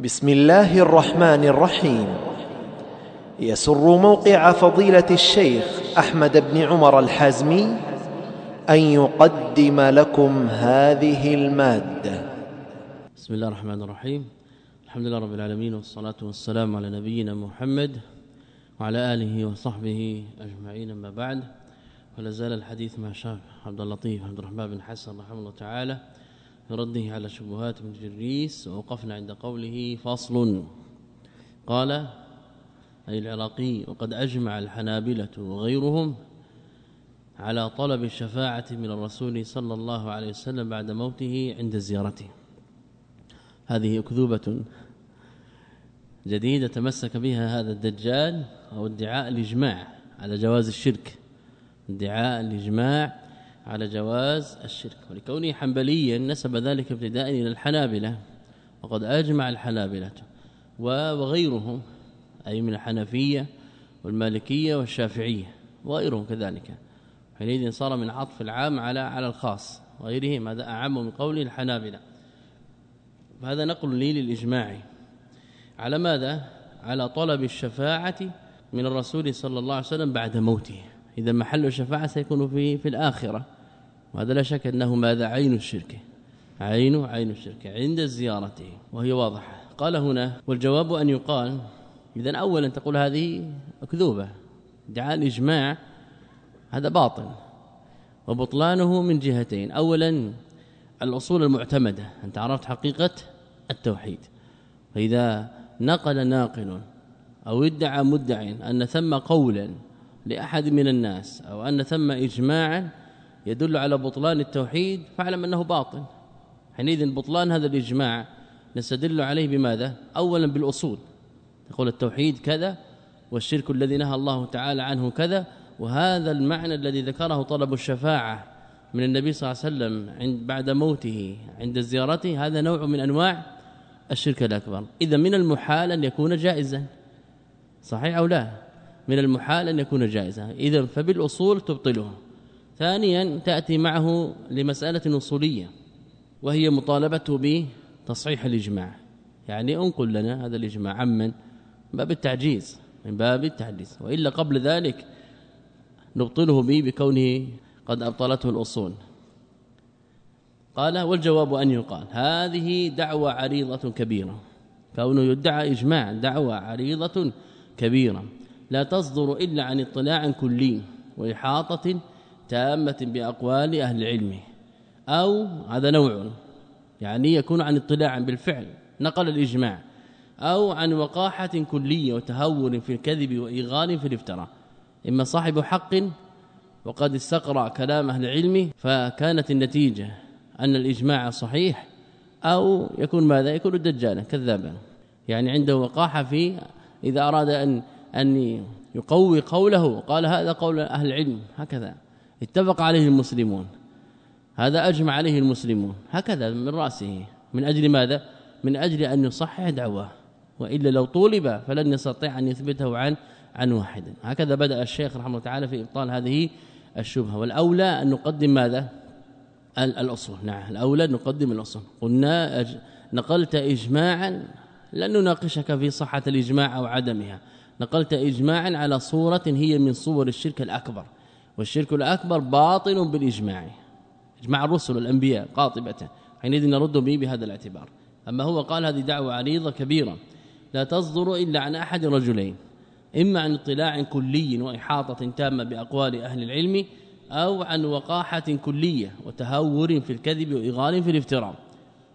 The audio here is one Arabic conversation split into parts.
بسم الله الرحمن الرحيم يسر موقع فضيله الشيخ احمد بن عمر الحازمي ان يقدم لكم هذه الماده بسم الله الرحمن الرحيم الحمد لله رب العالمين والصلاه والسلام على نبينا محمد وعلى اله وصحبه اجمعين اما بعد ولا زال الحديث مع شاب عبد اللطيف عبد الرحمن بن حسن رحمه الله تعالى رده على شبهات ابن جريس ووقفنا عند قوله فصل. قال أي العراقي وقد أجمع الحنابلة وغيرهم على طلب الشفاعة من الرسول صلى الله عليه وسلم بعد موته عند زيارته. هذه أكذوبة جديدة تمسك بها هذا الدجال أو ادعاء الإجماع على جواز الشرك. ادعاء الإجماع على جواز الشرك. ولكونه حنبليا نسب ذلك ابتداء إلى الحنابلة وقد أجمع الحنابلة وغيرهم أي من الحنفية والمالكية والشافعية وغيرهم كذلك. حينئذ صار من عطف العام على على الخاص وغيرهم هذا أعم من قول الحنابلة. فهذا نقل لي للإجماع. على ماذا؟ على طلب الشفاعة من الرسول صلى الله عليه وسلم بعد موته. إذا محل الشفاعة سيكون في في الآخرة. وهذا لا شك أنه ماذا؟ عين الشرك. عين عين الشرك عند زيارته وهي واضحة. قال هنا والجواب أن يقال اذا اولا تقول هذه مكذوبة. ادعاء الإجماع هذا باطل. وبطلانه من جهتين. اولا الأصول المعتمدة أنت عرفت حقيقة التوحيد. فإذا نقل ناقل أو ادعى مدع أن ثم قولا لأحد من الناس أو أن ثم اجماعا يدل على بطلان التوحيد فاعلم أنه باطل. حينئذ بطلان هذا الإجماع نستدل عليه بماذا؟ اولا بالأصول. تقول التوحيد كذا والشرك الذي نهى الله تعالى عنه كذا وهذا المعنى الذي ذكره طلب الشفاعة من النبي صلى الله عليه وسلم عند بعد موته عند زيارته هذا نوع من أنواع الشرك الأكبر. إذا من المحال أن يكون جائزا. صحيح أو لا؟ من المحال أن يكون جائزا. إذا فبالأصول تبطله. ثانيا تأتي معه لمسألة أصولية وهي مطالبته بتصحيح الإجماع. يعني انقل لنا هذا الإجماع عمن باب التعجيز من باب التعجيز وإلا قبل ذلك نبطله به بكونه قد أبطلته الأصول. قال والجواب أن يقال هذه دعوة عريضة كبيرة. كونه يدعى إجماع دعوة عريضة كبيرة. لا تصدر إلا عن اطلاع كلي وإحاطة تامة بأقوال أهل العلم. أو هذا نوع يعني يكون عن اطلاع بالفعل نقل الإجماع. أو عن وقاحة كلية وتهور في الكذب وإيغال في الافتراء. إما صاحب حق وقد استقرأ كلام أهل العلم فكانت النتيجة أن الإجماع صحيح أو يكون ماذا؟ يكون دجالا كذابا. يعني عنده وقاحة في إذا أراد أن أن يقوي قوله قال هذا قول أهل العلم هكذا. اتفق عليه المسلمون. هذا أجمع عليه المسلمون. هكذا من رأسه. من أجل ماذا؟ من أجل أن يصحح دعواه وإلا لو طولب فلن يستطيع أن يثبته عن عن واحد. هكذا بدأ الشيخ رحمه الله تعالى في إبطال هذه الشبهة. والأولى أن نقدم ماذا؟ الأصول. نعم. الأولى أن نقدم الأصول. قلنا أج... نقلت اجماعا. لن نناقشك في صحة الإجماع أو عدمها. نقلت اجماعا على صورة هي من صور الشرك الأكبر. والشرك الأكبر باطل بالإجماع. إجماع الرسل والأنبياء قاطبة. حينئذ نرد به بهذا الاعتبار. أما هو قال هذه دعوة عريضة كبيرة. لا تصدر إلا عن أحد رجلين. إما عن اطلاع كلي وإحاطة تامة بأقوال أهل العلم أو عن وقاحة كلية وتهور في الكذب واغال في الافتراء.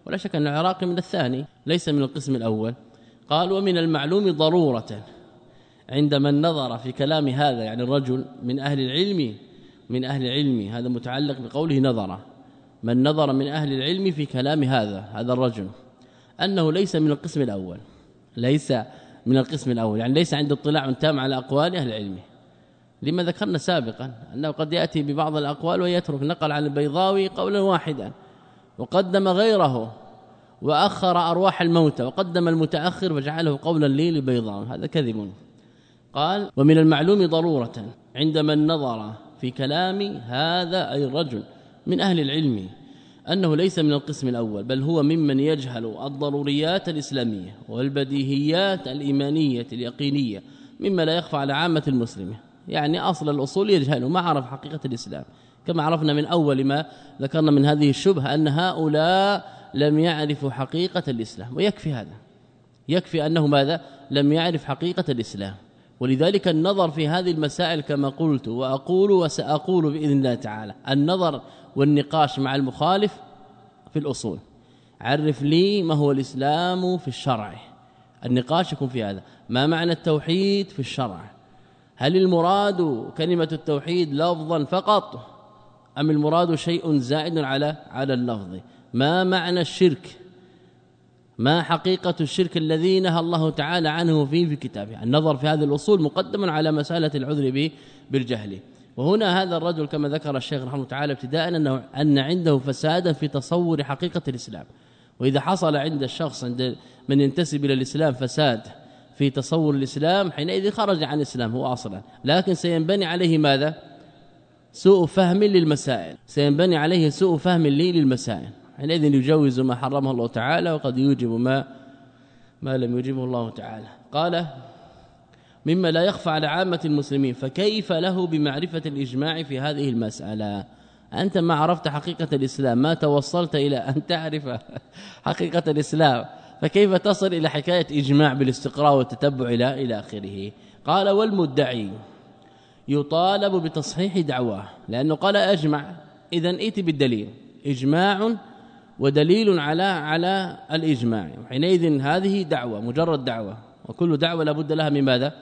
ولا شك أن العراقي من الثاني ليس من القسم الأول. قال ومن المعلوم ضرورة. عند من نظر في كلام هذا يعني الرجل من أهل العلم من أهل العلم هذا متعلق بقوله نظر. من نظر من أهل العلم في كلام هذا هذا الرجل. أنه ليس من القسم الأول. ليس من القسم الأول. يعني ليس عنده اطلاع تام على أقوال أهل العلم. لما ذكرنا سابقا أنه قد يأتي ببعض الأقوال ويترك نقل عن البيضاوي قولا واحدا. وقدم غيره وأخر أرواح الموتى وقدم المتأخر وجعله قولا لي للبيضاوي. هذا كذب. قال ومن المعلوم ضرورة عند من نظر في كلام هذا أي الرجل من أهل العلم أنه ليس من القسم الأول بل هو ممن يجهل الضروريات الإسلامية والبديهيات الإيمانية اليقينية مما لا يخفى على عامة المسلمين يعني أصل الأصول يجهل ما عرف حقيقة الإسلام. كما عرفنا من أول ما ذكرنا من هذه الشبهة أن هؤلاء لم يعرفوا حقيقة الإسلام ويكفي هذا. يكفي أنه ماذا؟ لم يعرف حقيقة الإسلام. ولذلك النظر في هذه المسائل كما قلت وأقول وسأقول بإذن الله تعالى النظر والنقاش مع المخالف في الأصول. عرف لي ما هو الإسلام في الشرع. النقاش يكون في هذا. ما معنى التوحيد في الشرع؟ هل المراد كلمة التوحيد لفظا فقط أم المراد شيء زائد على على اللفظ؟ ما معنى الشرك؟ ما حقيقة الشرك الذي نهى الله تعالى عنه فيه في كتابه. النظر في هذه الأصول مقدم على مسألة العذر بالجهل. وهنا هذا الرجل كما ذكر الشيخ رحمه الله تعالى ابتداء أنه أن عنده فسادا في تصور حقيقة الإسلام. وإذا حصل عند الشخص عند من ينتسب إلى الإسلام فساد في تصور الإسلام حينئذ خرج عن الإسلام هو أصلا. لكن سينبني عليه ماذا؟ سوء فهم للمسائل. سينبني عليه سوء فهم للمسائل. حينئذ يجوز ما حرمه الله تعالى وقد يوجب ما ما لم يوجبه الله تعالى. قال مما لا يخفى على عامة المسلمين فكيف له بمعرفة الإجماع في هذه المسألة؟ أنت ما عرفت حقيقة الإسلام ما توصلت إلى أن تعرف حقيقة الإسلام فكيف تصل إلى حكاية إجماع بالاستقراء والتتبع إلى إلى آخره؟ قال والمدعي يطالب بتصحيح دعواه لأنه قال أجمع إذا ائت بالدليل إجماع ودليل على على الإجماع. حينئذ هذه دعوة مجرد دعوة. وكل دعوة لابد لها من ماذا؟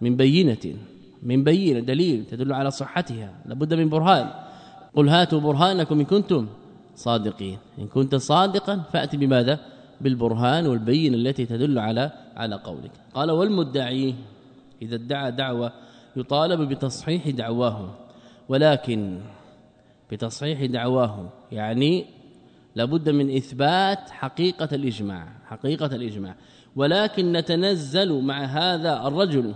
من بينة من بينة دليل تدل على صحتها. لابد من برهان. قل هاتوا برهانكم إن كنتم صادقين. إن كنت صادقا فأتي بماذا؟ بالبرهان والبين التي تدل على على قولك. قال والمدعي إذا ادعى دعوة يطالب بتصحيح دعواه ولكن بتصحيح دعواه يعني لابد من إثبات حقيقة الإجماع حقيقة الإجماع. ولكن نتنزل مع هذا الرجل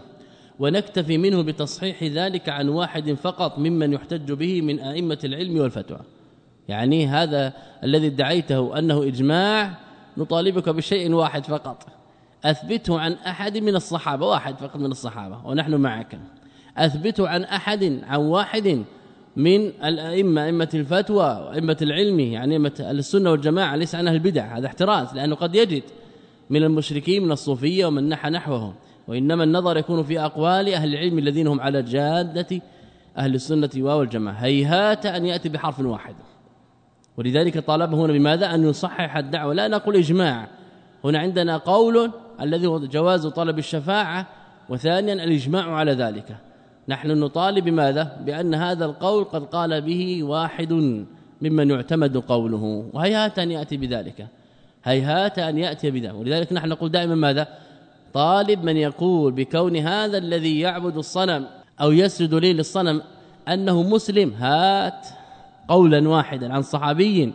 ونكتفي منه بتصحيح ذلك عن واحد فقط ممن يحتج به من أئمة العلم والفتوى. يعني هذا الذي ادعيته أنه إجماع نطالبك بشيء واحد فقط. أثبته عن أحد من الصحابة واحد فقط من الصحابة ونحن معك. أثبته عن أحد عن واحد من الأئمة أئمة الفتوى وائمه العلم يعني أئمة السنة والجماعة ليس عن أهل البدع هذا احتراز لأنه قد يجد من المشركين من الصوفية ومن نحى نحوهم وإنما النظر يكون في أقوال أهل العلم الذين هم على جادة أهل السنة والجماعة. هيهات أن يأتي بحرف واحد. ولذلك طالب هنا بماذا؟ أن يصحح الدعوة. لا نقول إجماع. هنا عندنا قول الذي هو جواز طلب الشفاعة وثانيا الإجماع على ذلك. نحن نطالب بماذا؟ بأن هذا القول قد قال به واحد ممن يعتمد قوله. وهيهات أن يأتي بذلك. هيهات أن يأتي بذلك. ولذلك نحن نقول دائما ماذا؟ طالب من يقول بكون هذا الذي يعبد الصنم أو يسجد لي للصنم أنه مسلم. هات قولا واحدا عن صحابي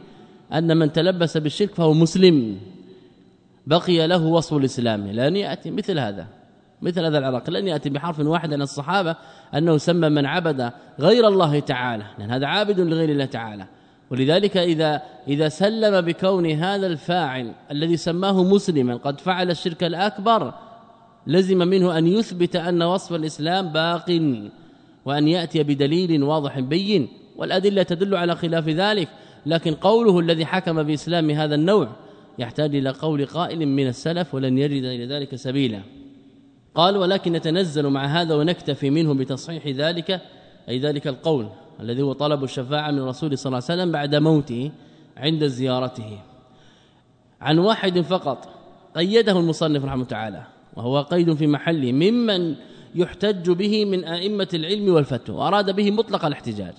أن من تلبس بالشرك فهو مسلم. بقي له وصف الإسلام. لن يأتي مثل هذا. مثل هذا العراق. لن يأتي بحرف واحد عن الصحابة أنه سمى من عبد غير الله تعالى لأن هذا عابد لغير الله تعالى. ولذلك إذا إذا سلم بكون هذا الفاعل الذي سماه مسلما قد فعل الشرك الأكبر لزم منه أن يثبت أن وصف الإسلام باق وأن يأتي بدليل واضح بين والأدلة تدل على خلاف ذلك. لكن قوله الذي حكم بإسلام هذا النوع يحتاج إلى قول قائل من السلف ولن يجد إلى ذلك سبيلا. قال ولكن نتنزل مع هذا ونكتفي منه بتصحيح ذلك أي ذلك القول الذي هو طلب الشفاعة من الرسول صلى الله عليه وسلم بعد موته عند زيارته. عن واحد فقط قيده المصنف رحمه تعالى وهو قيد في محله ممن يحتج به من أئمة العلم والفتوى وأراد به مطلق الاحتجاج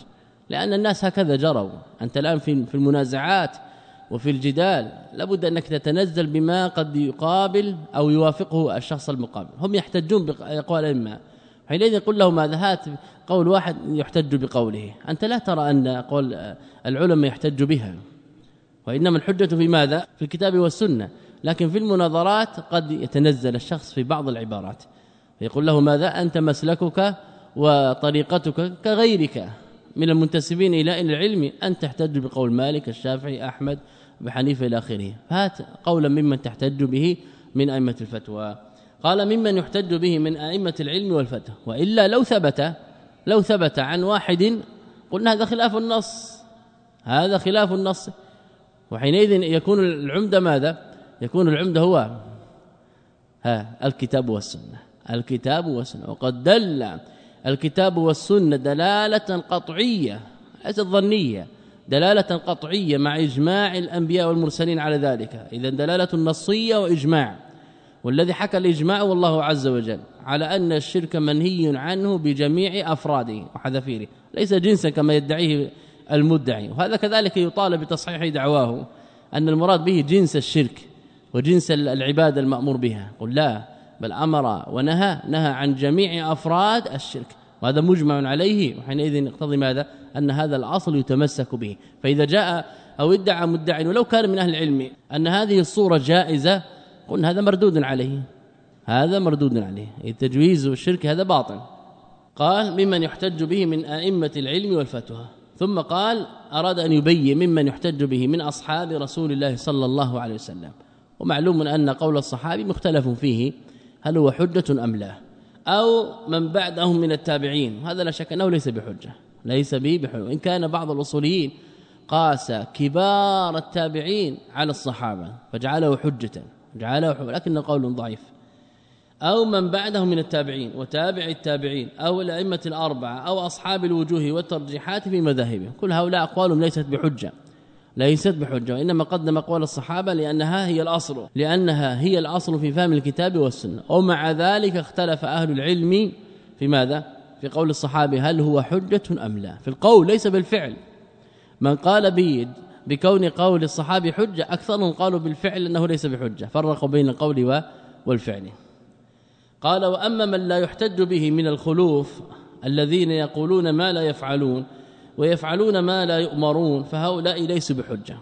لأن الناس هكذا جروا. أنت الآن في في المنازعات وفي الجدال لابد أنك تتنزل بما قد يقابل أو يوافقه الشخص المقابل. هم يحتجون باقوال الائمه حينئذ قل له ماذا؟ هات قول واحد يحتج بقوله. أنت لا ترى أن قول العلماء يحتج بها. وإنما الحجة في ماذا؟ في الكتاب والسنة. لكن في المناظرات قد يتنزل الشخص في بعض العبارات. فيقول له ماذا؟ أنت مسلكك وطريقتك كغيرك من المنتسبين إلى العلم. ان تحتج بقول مالك الشافعي أحمد بحنيفة إلى آخره. هات قولا ممن تحتج به من أئمة الفتوى. قال ممن يحتج به من أئمة العلم والفتوى. وإلا لو ثبت لو ثبت عن واحد قلنا هذا خلاف النص. هذا خلاف النص. وحينئذ يكون العمده ماذا؟ يكون العمده هو ها الكتاب والسنة. الكتاب والسنة. وقد دل الكتاب والسنة دلالة قطعية ليست ظنية. دلالة قطعية مع إجماع الأنبياء والمرسلين على ذلك. اذا دلالة نصية وإجماع. والذي حكى الإجماع والله عز وجل. على أن الشرك منهي عنه بجميع أفراده وحذافيره. ليس جنسا كما يدعيه المدعي. وهذا كذلك يطالب بتصحيح دعواه أن المراد به جنس الشرك وجنس العبادة المأمور بها. قل لا بل أمر ونهى نهى عن جميع أفراد الشرك. وهذا مجمع عليه وحينئذ يقتضي ماذا؟ أن هذا الأصل يتمسك به. فإذا جاء أو ادعى مدعي ولو كان من أهل العلم أن هذه الصورة جائزة قلنا هذا مردود عليه. هذا مردود عليه. التجويز والشرك هذا باطل. قال ممن يحتج به من أئمة العلم والفتوى. ثم قال أراد أن يبين ممن يحتج به من أصحاب رسول الله صلى الله عليه وسلم. ومعلوم أن قول الصحابي مختلف فيه هل هو حجة أم لا. أو من بعدهم من التابعين. هذا لا شك أنه ليس بحجة. ليس به بحجة. وإن كان بعض الأصوليين قاس كبار التابعين على الصحابة فجعله حجة جعله حجة. لكن قول ضعيف. أو من بعده من التابعين وتابع التابعين أو الأئمة الأربعة أو أصحاب الوجوه والترجيحات في مذاهبهم. كل هؤلاء أقوالهم ليست ليست بحجة وإنما قدم أقوال الصحابة لأنها هي الأصل لأنها هي الأصل في فهم الكتاب والسنة. ومع ذلك اختلف أهل العلم في ماذا؟ في قول الصحابي هل هو حجة أم لا. في القول ليس بالفعل. من قال بيد بكون قول الصحابي حجة أكثرهم قالوا بالفعل أنه ليس بحجة. فرقوا بين القول والفعل. قال وأما من لا يحتج به من الخلوف الذين يقولون ما لا يفعلون ويفعلون ما لا يؤمرون فهؤلاء ليسوا بحجة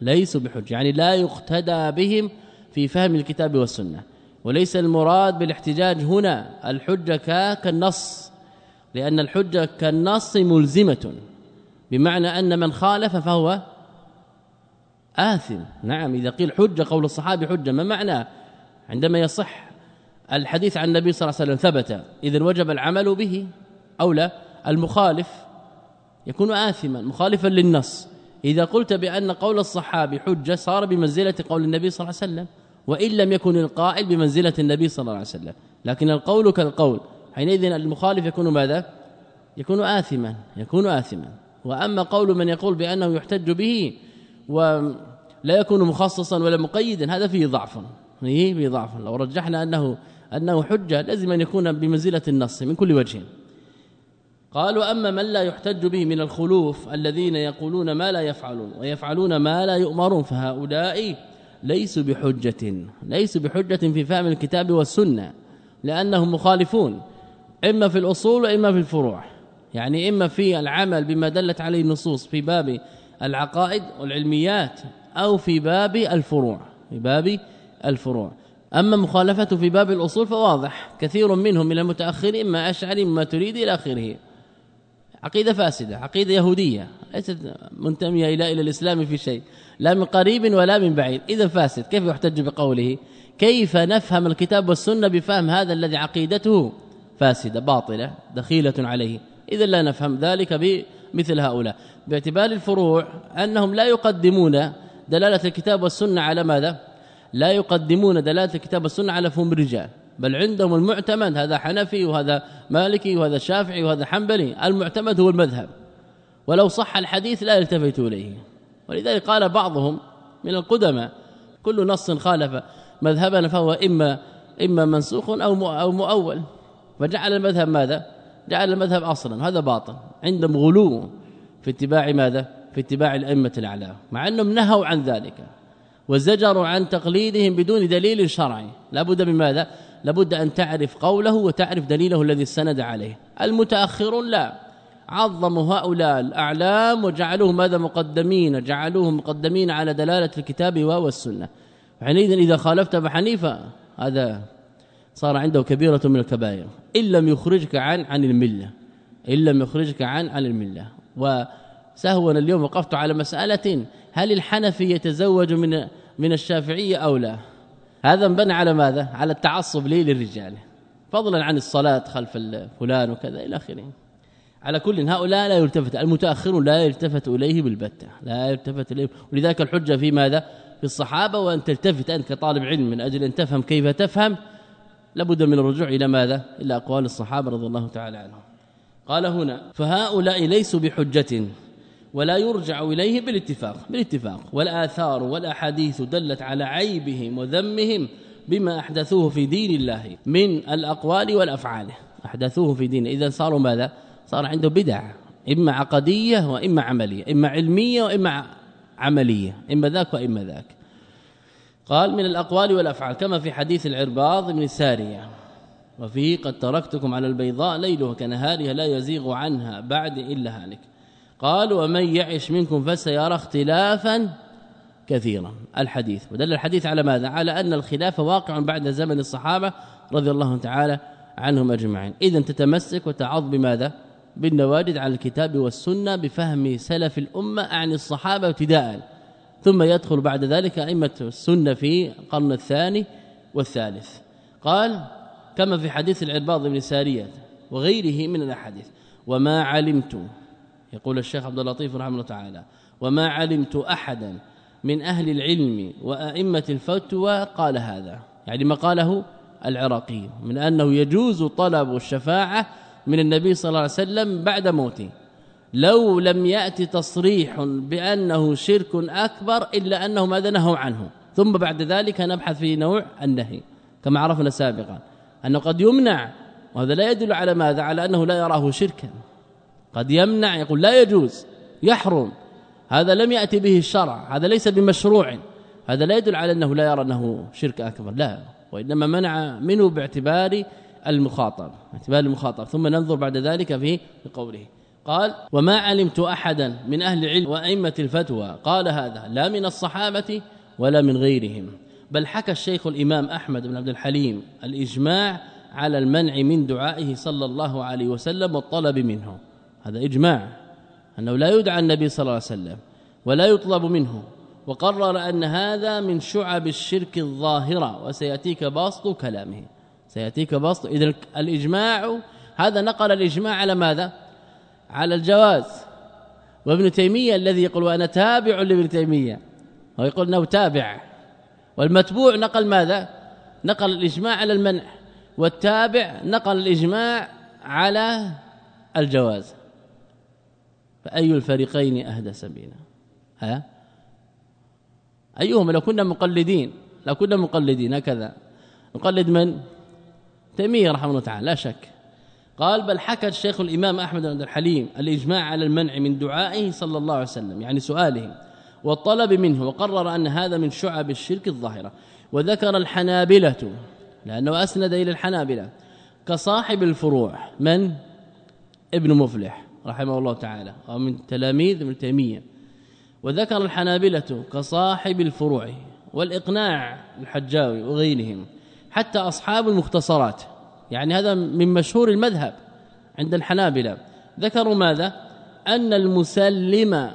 ليسوا بحجة يعني لا يقتدى بهم في فهم الكتاب والسنة. وليس المراد بالاحتجاج هنا الحجة كالنص لأن الحجة كالنص ملزمة بمعنى أن من خالف فهو آثم. نعم إذا قيل حجة قول الصحابي حجة. ما معناه عندما يصح الحديث عن النبي صلى الله عليه وسلم ثبت اذا وجب العمل به أو لا؟ المخالف يكون آثما مخالفا للنص. إذا قلت بأن قول الصحابي حجة صار بمنزلة قول النبي صلى الله عليه وسلم. وإن لم يكن القائل بمنزلة النبي صلى الله عليه وسلم. لكن القول كالقول. حينئذ المخالف يكون ماذا؟ يكون آثما يكون آثما. وأما قول من يقول بأنه يحتج به ولا يكون مخصصا ولا مقيدا هذا فيه ضعف. فيه ضعف. لو رجحنا أنه أنه حجة لازم أن يكون بمنزلة النص من كل وجه. قالوا أما من لا يحتج به من الخلوف الذين يقولون ما لا يفعلون ويفعلون ما لا يؤمرون فهؤلاء ليسوا بحجة ليسوا بحجة في فهم الكتاب والسنة لأنهم مخالفون إما في الأصول وإما في الفروع. يعني إما في العمل بما دلت عليه النصوص في باب العقائد والعلميات أو في باب الفروع في باب الفروع. أما مخالفته في باب الأصول فواضح كثير منهم من المتأخرين اما اشعري ما تريد إلى آخره. عقيدة فاسدة عقيدة يهودية ليست منتمية إلى إلى الإسلام في شيء لا من قريب ولا من بعيد. إذا فاسد كيف يحتج بقوله؟ كيف نفهم الكتاب والسنة بفهم هذا الذي عقيدته فاسدة باطلة دخيلة عليه؟ إذا لا نفهم ذلك بمثل هؤلاء. باعتبار الفروع أنهم لا يقدمون دلالة الكتاب والسنة على ماذا؟ لا يقدمون دلالة الكتاب والسنة على فهم الرجال. بل عندهم المعتمد هذا حنفي وهذا مالكي وهذا شافعي وهذا حنبلي المعتمد هو المذهب. ولو صح الحديث لا يلتفتوا إليه. ولذلك قال بعضهم من القدماء كل نص خالف مذهبنا فهو إما إما منسوخ أو أو مؤول. فجعل المذهب ماذا؟ جعل المذهب أصلا. هذا باطل. عندهم غلو في اتباع ماذا؟ في اتباع الأئمة الاعلام مع أنهم نهوا عن ذلك. وزجروا عن تقليدهم بدون دليل شرعي. لابد من ماذا؟ لابد أن تعرف قوله وتعرف دليله الذي استند عليه. المتأخرون لا. عظموا هؤلاء الأعلام وجعلوهم ماذا مقدمين؟ جعلوهم مقدمين على دلالة الكتاب والسنة. حينئذ إذا خالفت أبو حنيفة هذا صار عنده كبيرة من الكبائر. إن لم يخرجك عن عن الملة. إن لم يخرجك عن عن الملة. وسهوا اليوم وقفت على مسألة هل الحنفي يتزوج من من الشافعية أو لا؟ هذا انبنى على ماذا؟ على التعصب لي للرجال. فضلا عن الصلاة خلف فلان وكذا إلى آخره. على كل هؤلاء لا يلتفت المتأخرون لا يلتفت إليه بالبتة لا يلتفت إليه. ولذلك الحجة في ماذا؟ في الصحابة وأن تلتفت أنت كطالب علم من أجل أن تفهم كيف تفهم؟ لابد من الرجوع إلى ماذا؟ إلى أقوال الصحابة رضي الله تعالى عنهم. قال هنا فهؤلاء ليسوا بحجة ولا يرجع إليه بالاتفاق بالاتفاق. والآثار والأحاديث دلت على عيبهم وذمهم بما أحدثوه في دين الله من الأقوال والأفعال. أحدثوه في دين إذا صاروا ماذا؟ صار عنده بدع إما عقدية وإما عملية إما علمية وإما عملية إما ذاك وإما ذاك. قال من الأقوال والأفعال كما في حديث العرباض بن سارية وفيه قد تركتكم على البيضاء ليلها كنهارها لا يزيغ عنها بعد إلا هالك. قال ومن يعش منكم فسيرى اختلافا كثيرا. الحديث. ودل الحديث على ماذا؟ على أن الخلاف واقع بعد زمن الصحابة رضي الله تعالى عنهم أجمعين. اذا تتمسك وتعض بماذا؟ بالنواجد على الكتاب والسنة بفهم سلف الأمة عن الصحابة ابتداء. ثم يدخل بعد ذلك أئمة السنة في القرن الثاني والثالث. قال كما في حديث العرباض بن سارية وغيره من الأحاديث وما علمت يقول الشيخ عبد اللطيف رحمه الله تعالى وما علمت أحدا من أهل العلم وأئمة الفتوى قال هذا. يعني ما قاله العراقي من أنه يجوز طلب الشفاعة من النبي صلى الله عليه وسلم بعد موته لو لم يأتي تصريح بأنه شرك أكبر إلا أنه ماذا نهوا عنه. ثم بعد ذلك نبحث في نوع النهي كما عرفنا سابقا أنه قد يمنع وهذا لا يدل على ماذا؟ على أنه لا يراه شركا. قد يمنع يقول لا يجوز يحرم. هذا لم يأتي به الشرع هذا ليس بمشروع. هذا لا يدل على أنه لا يرى أنه شرك أكبر لا. وإنما منع منه باعتبار المخاطب اعتبار المخاطب. ثم ننظر بعد ذلك في قوله. قال وما علمت أحدا من أهل العلم وأئمة الفتوى. قال هذا لا من الصحابة ولا من غيرهم. بل حكى الشيخ الإمام أحمد بن عبد الحليم الإجماع على المنع من دعائه صلى الله عليه وسلم والطلب منه. هذا إجماع أنه لا يدعى النبي صلى الله عليه وسلم ولا يطلب منه وقرر أن هذا من شعب الشرك الظاهرة وسيأتيك باسط كلامه. سيأتيك بسط. اذا الإجماع هذا نقل الإجماع على ماذا؟ على الجواز. وابن تيمية الذي يقول وأنا تابع لابن تيمية هو يقول إنه تابع. والمتبوع نقل ماذا؟ نقل الإجماع على المنع والتابع نقل الإجماع على الجواز. فأي الفريقين أهدى سبيلا؟ ها؟ ايهما لو كنا مقلدين. لو كنا مقلدين. هكذا. نقلد من؟ تيمية رحمه الله تعالى لا شك. قال بل حكى الشيخ الإمام أحمد بن الحليم الإجماع على المنع من دعائه صلى الله عليه وسلم يعني سؤاله والطلب منه وقرر أن هذا من شعب الشرك الظاهرة. وذكر الحنابلة لأنه أسند إلى الحنابلة كصاحب الفروع. من؟ ابن مفلح. رحمه الله تعالى أو من تلاميذ ابن تيمية. وذكر الحنابلة كصاحب الفروع والإقناع الحجاوي وغيرهم حتى أصحاب المختصرات. يعني هذا من مشهور المذهب عند الحنابلة. ذكروا ماذا؟ أن المسلم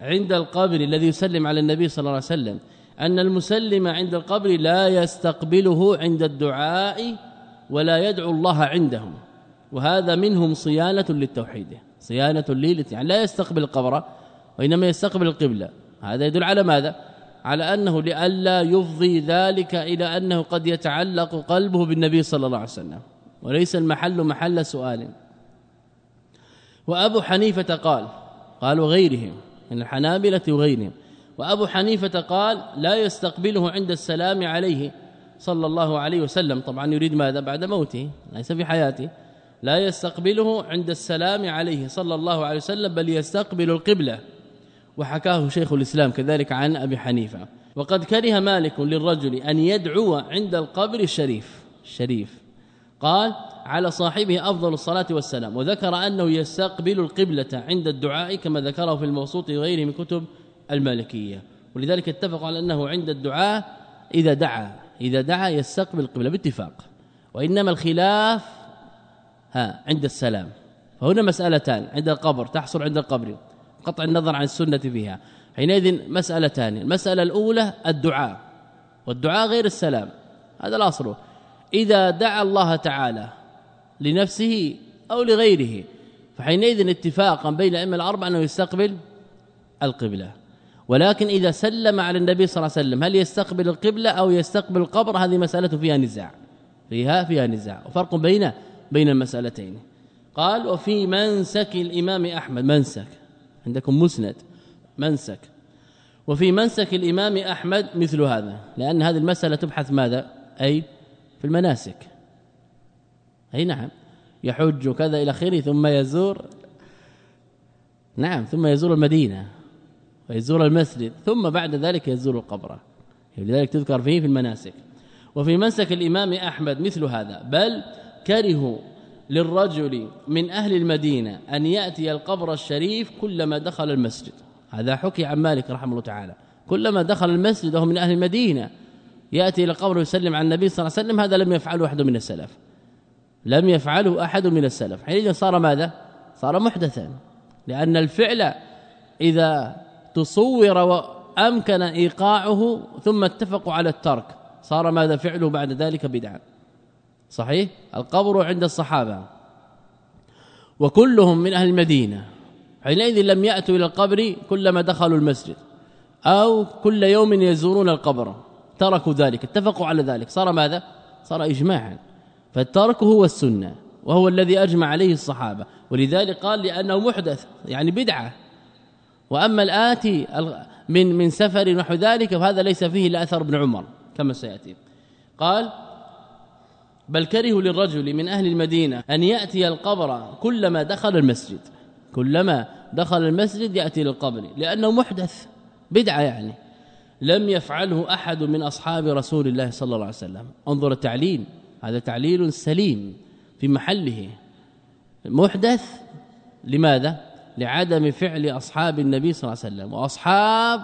عند القبر الذي يسلم على النبي صلى الله عليه وسلم أن المسلم عند القبر لا يستقبله عند الدعاء ولا يدعو الله عندهم. وهذا منهم صيانة للتوحيد. صيانة لي يعني لا يستقبل القبر وإنما يستقبل القبلة. هذا يدل على ماذا؟ على أنه لئلا يفضي ذلك إلى أنه قد يتعلق قلبه بالنبي صلى الله عليه وسلم. وليس المحل محل سؤال. وأبو حنيفة قال قال وغيرهم من الحنابلة وغيرهم. وأبو حنيفة قال لا يستقبله عند السلام عليه صلى الله عليه وسلم. طبعا يريد ماذا؟ بعد موته ليس في حياته. لا يستقبله عند السلام عليه صلى الله عليه وسلم بل يستقبل القبلة. وحكاه شيخ الإسلام كذلك عن أبي حنيفة. وقد كره مالك للرجل أن يدعو عند القبر الشريف الشريف قال على صاحبه أفضل الصلاة والسلام. وذكر أنه يستقبل القبلة عند الدعاء كما ذكره في الموسوط وغيره من كتب المالكية. ولذلك اتفقوا على أنه عند الدعاء إذا دعا إذا دعا يستقبل القبلة باتفاق. وإنما الخلاف ها عند السلام. فهنا مسألتان عند القبر تحصل عند القبر قطع النظر عن السنة فيها حينئذ مسألتان المسألة الأولى الدعاء والدعاء غير السلام. هذا الأصل. إذا دعا الله تعالى لنفسه أو لغيره فحينئذ اتفاقا بين الأئمة الأربعة أنه يستقبل القبلة. ولكن إذا سلم على النبي صلى الله عليه وسلم هل يستقبل القبلة أو يستقبل القبر؟ هذه مسألة فيها نزاع. فيها فيها نزاع. وفرق بين بين المسألتين. قال وفي منسك الإمام أحمد. منسك. عندكم مسند. منسك. وفي منسك الإمام أحمد مثل هذا لأن هذه المسألة تبحث ماذا؟ أي؟ في المناسك. أي نعم. يحج كذا إلى آخره ثم يزور. نعم ثم يزور المدينة ويزور المسجد ثم بعد ذلك يزور القبر. لذلك تذكر فيه في المناسك. وفي منسك الإمام أحمد مثل هذا بل كره للرجل من أهل المدينة أن يأتي القبر الشريف كلما دخل المسجد. هذا حكي عن مالك رحمه الله تعالى. كلما دخل المسجد وهو من أهل المدينة يأتي إلى القبر ويسلم على النبي صلى الله عليه وسلم هذا لم يفعله أحد من السلف. لم يفعله أحد من السلف. حينئذ صار ماذا؟ صار محدثا. لأن الفعل إذا تصور وأمكن إيقاعه ثم اتفقوا على الترك صار ماذا؟ فعله بعد ذلك بدعه صحيح؟ القبر عند الصحابة. وكلهم من أهل المدينة. حينئذ لم يأتوا إلى القبر كلما دخلوا المسجد. أو كل يوم يزورون القبر. تركوا ذلك اتفقوا على ذلك. صار ماذا؟ صار اجماعا. فالترك هو السنة وهو الذي أجمع عليه الصحابة. ولذلك قال لأنه محدث يعني بدعة. وأما الآتي من من سفر نحو ذلك فهذا ليس فيه الا أثر ابن عمر كما سيأتي. قال بل كره للرجل من أهل المدينة أن يأتي القبر كلما دخل المسجد. كلما دخل المسجد يأتي للقبر لأنه محدث بدعة يعني. لم يفعله أحد من أصحاب رسول الله صلى الله عليه وسلم. انظر التعليل هذا تعليل سليم في محله. محدث لماذا؟ لعدم فعل أصحاب النبي صلى الله عليه وسلم وأصحاب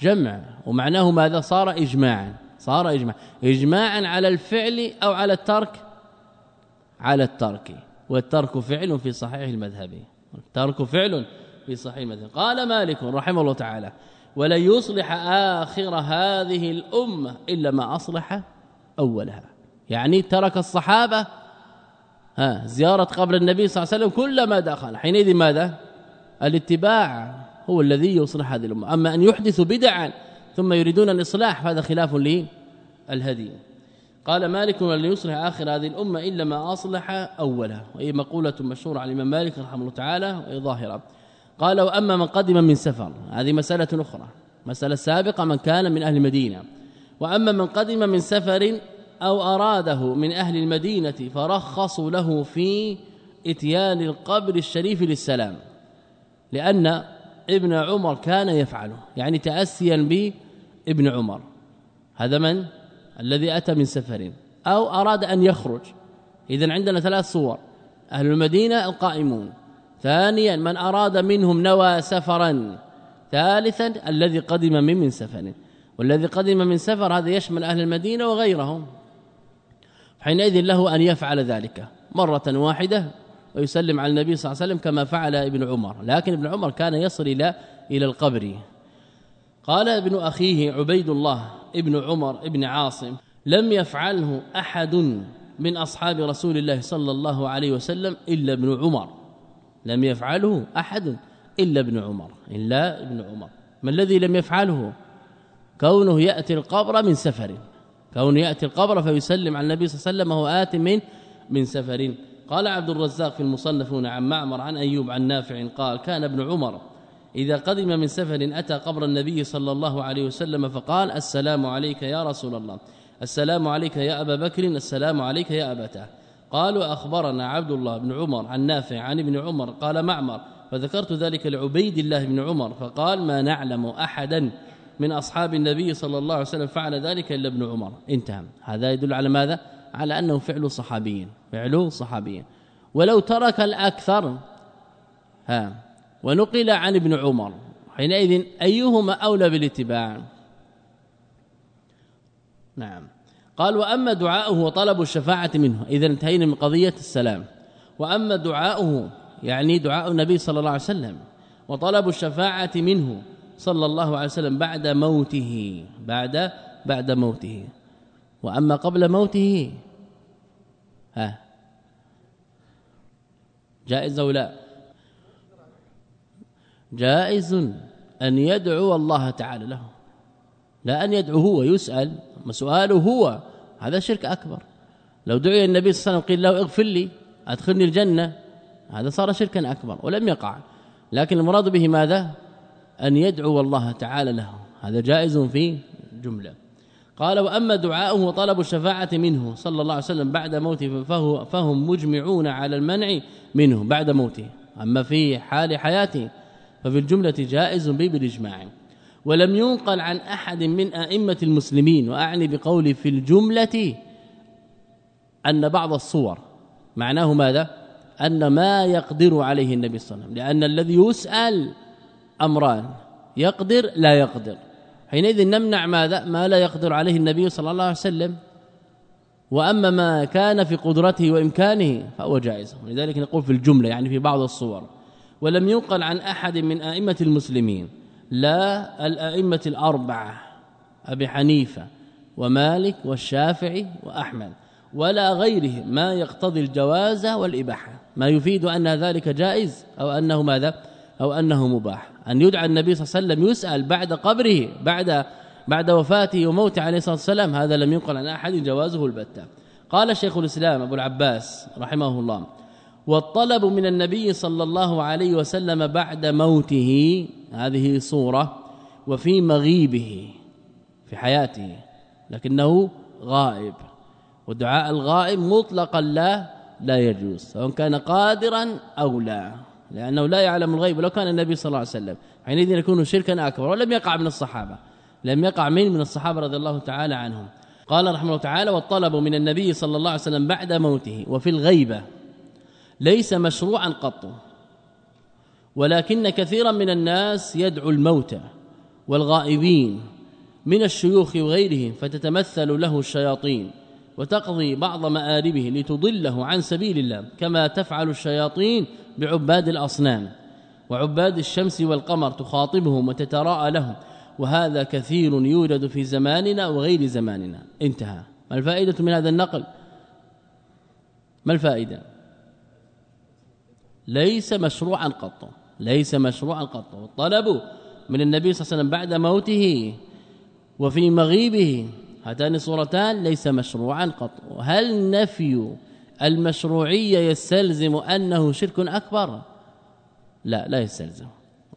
جمع. ومعناه ماذا؟ صار اجماعا. صار إجماع. اجماعا على الفعل أو على الترك؟ على الترك. والترك فعل في صحيح المذهب. الترك فعل في صحيح المذهب. قال مالك رحمه الله تعالى ولن يصلح آخر هذه الأمة إلا ما أصلح أولها. يعني ترك الصحابة ها زيارة قبر النبي صلى الله عليه وسلم كلما دخل. حينئذ ماذا؟ الاتباع هو الذي يصلح هذه الأمة. أما أن يحدثوا بدعا ثم يريدون الإصلاح فهذا خلاف للهدي. قال مالك ولن يصلح آخر هذه الأمة إلا ما أصلح أولها وهي مقولة مشهورة عن الإمام مالك رحمه الله تعالى وهي ظاهرة. قال وأما من قدم من سفر هذه مسألة أخرى مسألة سابقة من كان من أهل المدينة. وأما من قدم من سفر أو أراده من أهل المدينة فرخصوا له في إتيان القبر الشريف للسلام لأن ابن عمر كان يفعله يعني تأسيا بابن عمر. هذا من؟ الذي أتى من سفر أو أراد أن يخرج. إذا عندنا ثلاث صور. أهل المدينة القائمون. ثانيا من أراد منهم نوى سفرا. ثالثا الذي قدم من من سفر. والذي قدم من سفر هذا يشمل أهل المدينة وغيرهم. حينئذ له أن يفعل ذلك. مرة واحدة ويسلم على النبي صلى الله عليه وسلم كما فعل ابن عمر. لكن ابن عمر كان يصل إلى إلى القبر. قال ابن أخيه عبيد الله ابن عمر ابن عاصم لم يفعله أحد من أصحاب رسول الله صلى الله عليه وسلم إلا ابن عمر. لم يفعله أحد إلا ابن عمر. الا ابن عمر. ما الذي لم يفعله؟ كونه يأتي القبر من سفر. كونه يأتي القبر فيسلم على النبي صلى الله عليه وسلم وهو آت من من سفر. قال عبد الرزاق في المصنفون عن معمر عن أيوب عن نافع قال كان ابن عمر إذا قدم من سفر أتى قبر النبي صلى الله عليه وسلم فقال السلام عليك يا رسول الله. السلام عليك يا أبا بكر السلام عليك يا أبتاه. قالوا أخبرنا عبد الله بن عمر عن نافع عن ابن عمر قال معمر فذكرت ذلك لعبيد الله بن عمر فقال ما نعلم أحدا من أصحاب النبي صلى الله عليه وسلم فعل ذلك إلا ابن عمر. انتهى. هذا يدل على ماذا؟ على أنه فعل صحابي فعل صحابي ولو ترك الأكثر ها ونقل عن ابن عمر. حينئذ أيهما أولى بالاتباع؟ نعم. قال وأما دعاؤه وطلب الشفاعة منه. إذا انتهينا من قضية السلام. وأما دعاؤه يعني دعاء النبي صلى الله عليه وسلم وطلب الشفاعة منه صلى الله عليه وسلم بعد موته بعد بعد موته. وأما قبل موته ها جائز أو لا؟ جائز أن يدعو الله تعالى له. لا أن يدعو هو يسأل. سؤاله هو هذا شرك أكبر. لو دعي النبي صلى الله عليه وسلم قيل له اغفر لي أدخلني الجنة هذا صار شركا أكبر ولم يقع. لكن المراد به ماذا؟ أن يدعو الله تعالى له. هذا جائز في جملة. قال وأما دعاؤه وطلب الشفاعة منه صلى الله عليه وسلم بعد موته فهو فهم مجمعون على المنع منه بعد موته. أما في حال حياته ففي الجملة جائز به بالإجماع. ولم ينقل عن أحد من أئمة المسلمين وأعني بقولي في الجملة أن بعض الصور. معناه ماذا؟ أن ما يقدر عليه النبي صلى الله عليه وسلم. لأن الذي يسأل أمران يقدر لا يقدر. حينئذ نمنع ماذا؟ ما لا يقدر عليه النبي صلى الله عليه وسلم. وأما ما كان في قدرته وإمكانه فهو جائز. ولذلك نقول في الجملة يعني في بعض الصور. ولم ينقل عن أحد من أئمة المسلمين. لا الأئمة الأربعة أبي حنيفة ومالك والشافعي وأحمد ولا غيره ما يقتضي الجواز والإباحة. ما يفيد أن ذلك جائز أو أنه ماذا؟ أو أنه مباح. أن يدعى النبي صلى الله عليه وسلم يسأل بعد قبره بعد بعد وفاته وموته عليه الصلاة والسلام هذا لم ينقل عن أحد جوازه البتة. قال شيخ الإسلام أبو العباس رحمه الله والطلب من النبي صلى الله عليه وسلم بعد موته هذه صورة وفي مغيبه في حياته لكنه غائب. ودعاء الغائب مطلقا لا لا يجوز سواء كان قادرا أو لا لأنه لا يعلم الغيب. لو كان النبي صلى الله عليه وسلم حينئذ يكون شركا أكبر ولم يقع من الصحابة لم يقع من من الصحابة رضي الله تعالى عنهم. قال رحمه الله تعالى والطلب من النبي صلى الله عليه وسلم بعد موته وفي الغيبة ليس مشروعا قط. ولكن كثيرا من الناس يدعو الموتى والغائبين من الشيوخ وغيرهم فتتمثل له الشياطين وتقضي بعض مآربه لتضله عن سبيل الله كما تفعل الشياطين بعباد الأصنام وعباد الشمس والقمر تخاطبهم وتتراءى لهم. وهذا كثير يوجد في زماننا وغير زماننا. انتهى. ما الفائدة من هذا النقل؟ ما الفائدة؟ ليس مشروعا قط. ليس مشروعا قط. والطلب من النبي صلى الله عليه وسلم بعد موته وفي مغيبه هاتان صورتان ليس مشروعا قط. هل نفي المشروعية يستلزم أنه شرك أكبر؟ لا لا يستلزم.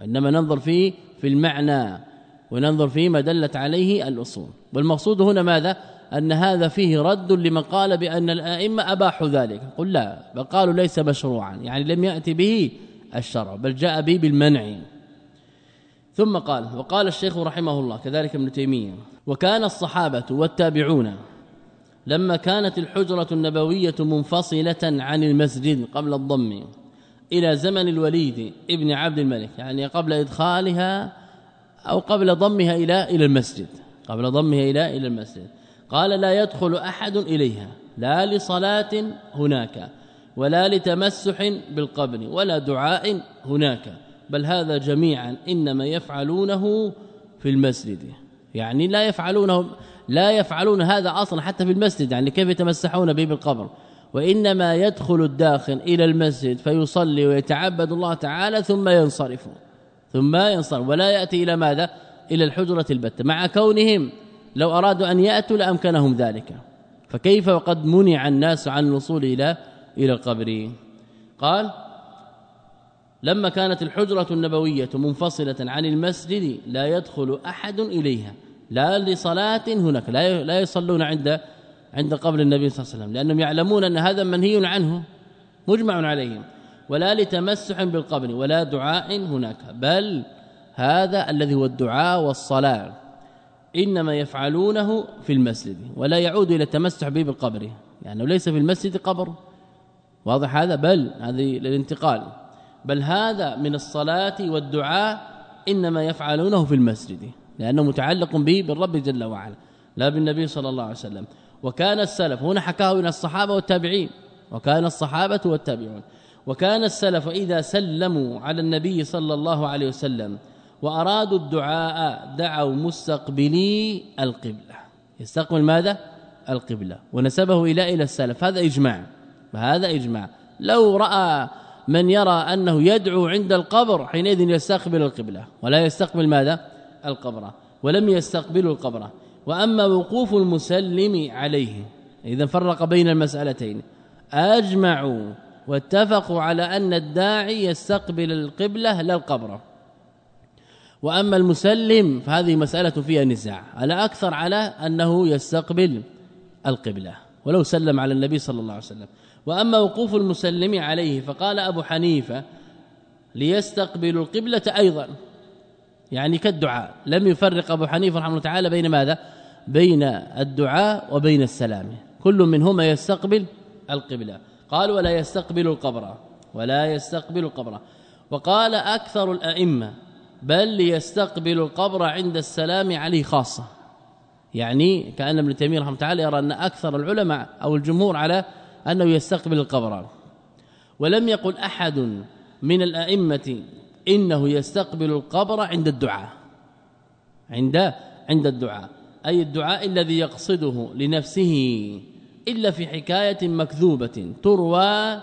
وانما ننظر فيه في المعنى وننظر فيه ما دلت عليه الأصول. والمقصود هنا ماذا؟ أن هذا فيه رد لمن قال بأن الأئمة أباحوا ذلك. قل لا بل قالوا ليس مشروعا يعني لم يأتي به الشرع بل جاء به بالمنع. ثم قال وقال الشيخ رحمه الله كذلك ابن تيمية وكان الصحابة والتابعون لما كانت الحجرة النبوية منفصلة عن المسجد قبل الضم إلى زمن الوليد ابن عبد الملك يعني قبل إدخالها أو قبل ضمها إلى إلى المسجد قبل ضمها إلى إلى المسجد. قال لا يدخل أحد إليها لا لصلاة هناك ولا لتمسح بالقبر ولا دعاء هناك بل هذا جميعا إنما يفعلونه في المسجد. يعني لا يفعلونه لا يفعلون هذا أصلا حتى في المسجد يعني كيف يتمسحون به بالقبر؟ وإنما يدخل الداخل إلى المسجد فيصلي ويتعبد الله تعالى ثم ينصرف ثم ينصرف ولا يأتي إلى ماذا؟ إلى الحجرة البتة مع كونهم لو أرادوا أن يأتوا لأمكنهم ذلك. فكيف وقد منع الناس عن الوصول إلى إلى القبر؟ قال لما كانت الحجرة النبوية منفصلة عن المسجد لا يدخل أحد إليها لا لصلاة هناك لا لا يصلون عند عند قبر النبي صلى الله عليه وسلم لأنهم يعلمون أن هذا منهي عنه مجمع عليه ولا لتمسح بالقبر ولا دعاء هناك بل هذا الذي هو الدعاء والصلاة. إنما يفعلونه في المسجد ولا يعود إلى التمسح به بالقبر. لأنه يعني ليس في المسجد قبر. واضح هذا؟ بل هذه للانتقال. بل هذا من الصلاة والدعاء إنما يفعلونه في المسجد لأنه متعلق به بالرب جل وعلا لا بالنبي صلى الله عليه وسلم. وكان السلف هنا حكاه من الصحابة والتابعين وكان الصحابة والتابعون. وكان السلف إذا سلموا على النبي صلى الله عليه وسلم وأرادوا الدعاء دعوا مستقبلي القبلة. يستقبل ماذا؟ القبلة. ونسبه إلى إلى السلف. هذا إجماع. هذا إجماع. لو رأى من يرى أنه يدعو عند القبر حينئذ يستقبل القبلة. ولا يستقبل ماذا؟ القبر. ولم يستقبلوا القبر. وأما وقوف المسلم عليه إذا فرق بين المسألتين. أجمعوا واتفقوا على أن الداعي يستقبل القبلة لا القبر. وأما المسلم فهذه مسألة فيها نزاع. على أكثر على أنه يستقبل القبلة ولو سلم على النبي صلى الله عليه وسلم. وأما وقوف المسلم عليه فقال أبو حنيفة ليستقبل القبلة أيضا. يعني كالدعاء. لم يفرق أبو حنيفة رحمه الله تعالى بين ماذا؟ بين الدعاء وبين السلام. كل منهما يستقبل القبلة. قال ولا يستقبل القبر ولا يستقبل القبر. وقال أكثر الأئمة بل ليستقبل القبر عند السلام عليه خاصة. يعني كأن ابن تيمية رحمه تعالى يرى أن أكثر العلماء أو الجمهور على أنه يستقبل القبر. ولم يقل أحد من الأئمة إنه يستقبل القبر عند الدعاء. عند عند الدعاء. أي الدعاء الذي يقصده لنفسه إلا في حكاية مكذوبة تروى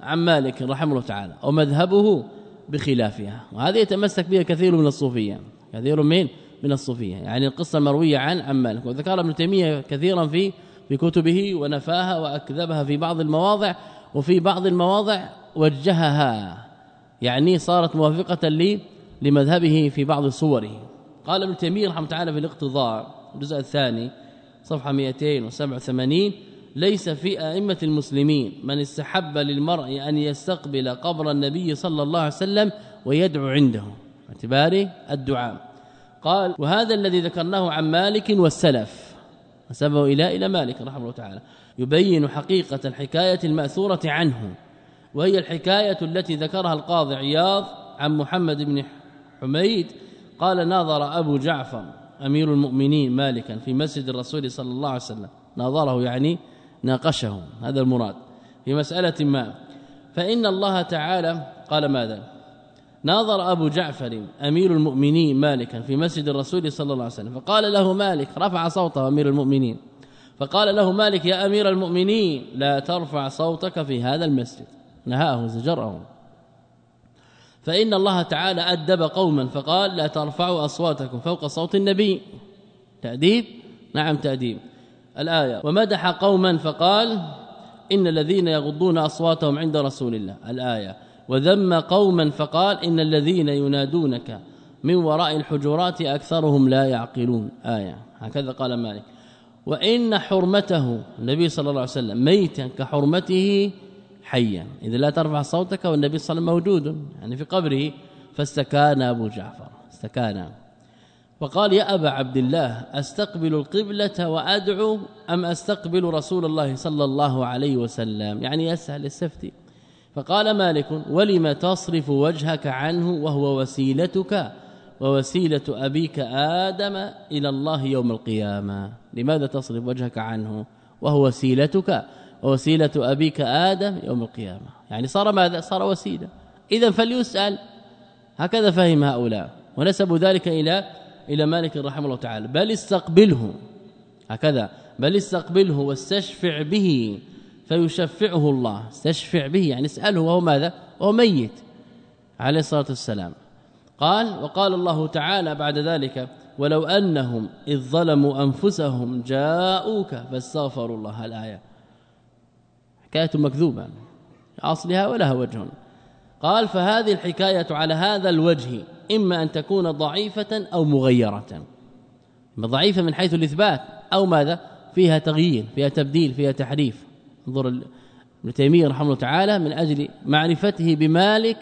عن مالك رحمه الله تعالى. ومذهبه بخلافها. وهذه يتمسك بها كثير من الصوفية. كثير من من الصوفية. يعني القصة المرويه عن عن مالك وذكر ابن تيمية كثيرا في في كتبه ونفاها وأكذبها في بعض المواضع. وفي بعض المواضع وجهها. يعني صارت موافقة لي لمذهبه في بعض صوره. قال ابن تيمية رحمه الله تعالى في الاقتضاء الجزء الثاني صفحة 287 ليس في أئمة المسلمين من استحب للمرء أن يستقبل قبر النبي صلى الله عليه وسلم ويدعو عنده. باعتبار الدعاء. قال وهذا الذي ذكرناه عن مالك والسلف. نسبه إلى إلى مالك رحمه الله تعالى. يبين حقيقة الحكاية المأثورة عنه وهي الحكاية التي ذكرها القاضي عياض عن محمد بن حميد. قال ناظر أبو جعفر أمير المؤمنين مالكا في مسجد الرسول صلى الله عليه وسلم. ناظره يعني ناقشه هذا المراد. في مسألة ما فإن الله تعالى قال ماذا؟ ناظر أبو جعفر أمير المؤمنين مالكا في مسجد الرسول صلى الله عليه وسلم فقال له مالك رفع صوته أمير المؤمنين فقال له مالك يا أمير المؤمنين لا ترفع صوتك في هذا المسجد. نهاه زجره فإن الله تعالى أدب قوما فقال لا ترفعوا أصواتكم فوق صوت النبي. تأديب؟ نعم تأديب. الآية. ومدح قوما فقال إن الذين يغضون أصواتهم عند رسول الله. الآية. وذم قوما فقال إن الذين ينادونك من وراء الحجرات أكثرهم لا يعقلون. آية. هكذا قال مالك. وإن حرمته النبي صلى الله عليه وسلم ميتا كحرمته حيا. إذا لا ترفع صوتك والنبي صلى الله عليه وسلم موجود يعني في قبره فاستكان أبو جعفر. استكان. وقال يا أبا عبد الله أستقبل القبلة وأدعو أم أستقبل رسول الله صلى الله عليه وسلم؟ يعني يسأل السفتي فقال مالك ولم تصرف وجهك عنه وهو وسيلتك ووسيلة أبيك آدم إلى الله يوم القيامة؟ لماذا تصرف وجهك عنه وهو وسيلتك ووسيلة أبيك آدم يوم القيامة؟ يعني صار ماذا؟ صار وسيلة. اذا فليسأل. هكذا فهم هؤلاء. ونسبوا ذلك إلى إلى مالك رحمه الله تعالى. بل استقبله. هكذا. بل استقبله واستشفع به فيشفعه الله. استشفع به يعني اسأله وهو ماذا؟ وهو ميت. عليه الصلاة والسلام. قال وقال الله تعالى بعد ذلك ولو أنهم إذ ظلموا أنفسهم جاءوك فاستغفروا الله. الآية. حكاية مكذوبة. أصلها ولها وجه. قال فهذه الحكاية على هذا الوجه إما أن تكون ضعيفة أو مغيرة. ضعيفة من حيث الإثبات أو ماذا؟ فيها تغيير فيها تبديل فيها تحريف. انظر ابن تيمية رحمه الله تعالى من أجل معرفته بمالك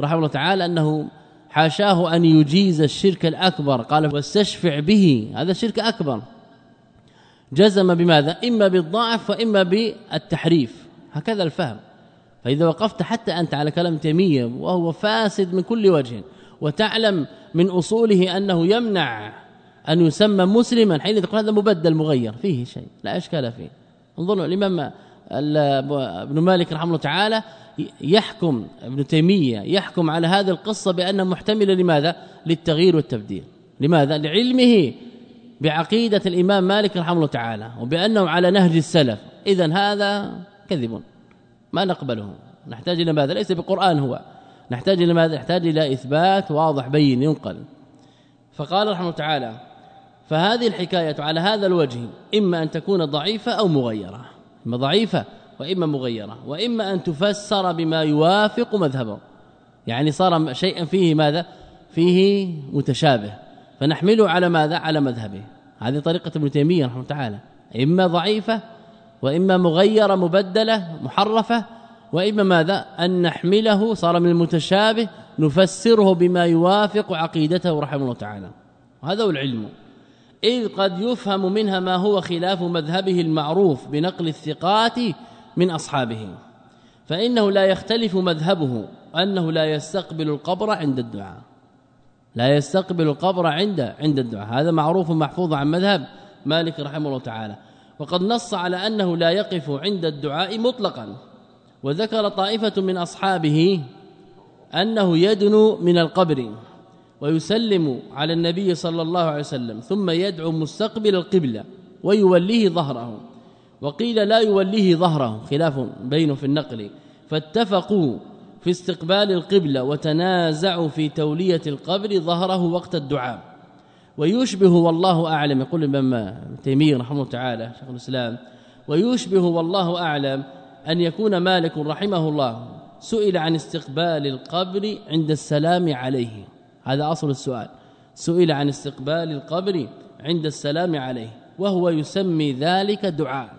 رحمه الله تعالى أنه حاشاه أن يجيز الشرك الأكبر. قال واستشفع به. هذا شرك أكبر. جزم بماذا؟ إما بالضعف وإما بالتحريف. هكذا الفهم. فإذا وقفت حتى أنت على كلام تيمية وهو فاسد من كل وجه وتعلم من أصوله أنه يمنع أن يسمى مسلما حين تقول هذا مبدل مغير فيه شيء لا إشكال فيه. انظروا الإمام ابن مالك رحمه الله تعالى يحكم ابن تيمية يحكم على هذه القصة بأنها محتملة لماذا؟ للتغيير والتبديل. لماذا؟ لعلمه بعقيدة الإمام مالك رحمه الله تعالى وبأنه على نهج السلف. اذا هذا كذب. ما نقبله. نحتاج إلى ماذا؟ ليس بقرآن هو. نحتاج إلى ماذا؟ نحتاج إلى إثبات واضح بين ينقل. فقال رحمه تعالى فهذه الحكاية على هذا الوجه إما أن تكون ضعيفة أو مغيرة. إما ضعيفة وإما مغيرة وإما أن تفسر بما يوافق مذهبه. يعني صار شيئا فيه ماذا؟ فيه متشابه. فنحمله على ماذا؟ على مذهبه. هذه طريقة ابن تيمية رحمه تعالى. إما ضعيفة وإما مغيرة مبدلة محرفة وإما ماذا؟ أن نحمله صار من المتشابه نفسره بما يوافق عقيدته رحمه الله تعالى. وهذا هو العلم. إذ قد يفهم منها ما هو خلاف مذهبه المعروف بنقل الثقات من أصحابه. فإنه لا يختلف مذهبه أنه لا يستقبل القبر عند الدعاء. لا يستقبل القبر عند عند الدعاء. هذا معروف محفوظ عن مذهب مالك رحمه الله تعالى. وقد نص على أنه لا يقف عند الدعاء مطلقا. وذكر طائفة من أصحابه أنه يدنو من القبر ويسلم على النبي صلى الله عليه وسلم ثم يدعو مستقبل القبلة ويوليه ظهره. وقيل لا يوليه ظهره خلاف بينه في النقل. فاتفقوا في استقبال القبلة وتنازعوا في تولية القبر ظهره وقت الدعاء. ويشبه والله أعلم يقول الإمام تيمية رحمه الله تعالى شيخ الإسلام ويشبه والله أعلم أن يكون مالك رحمه الله سئل عن استقبال القبر عند السلام عليه. هذا أصل السؤال. سئل عن استقبال القبر عند السلام عليه وهو يسمي ذلك دعاء.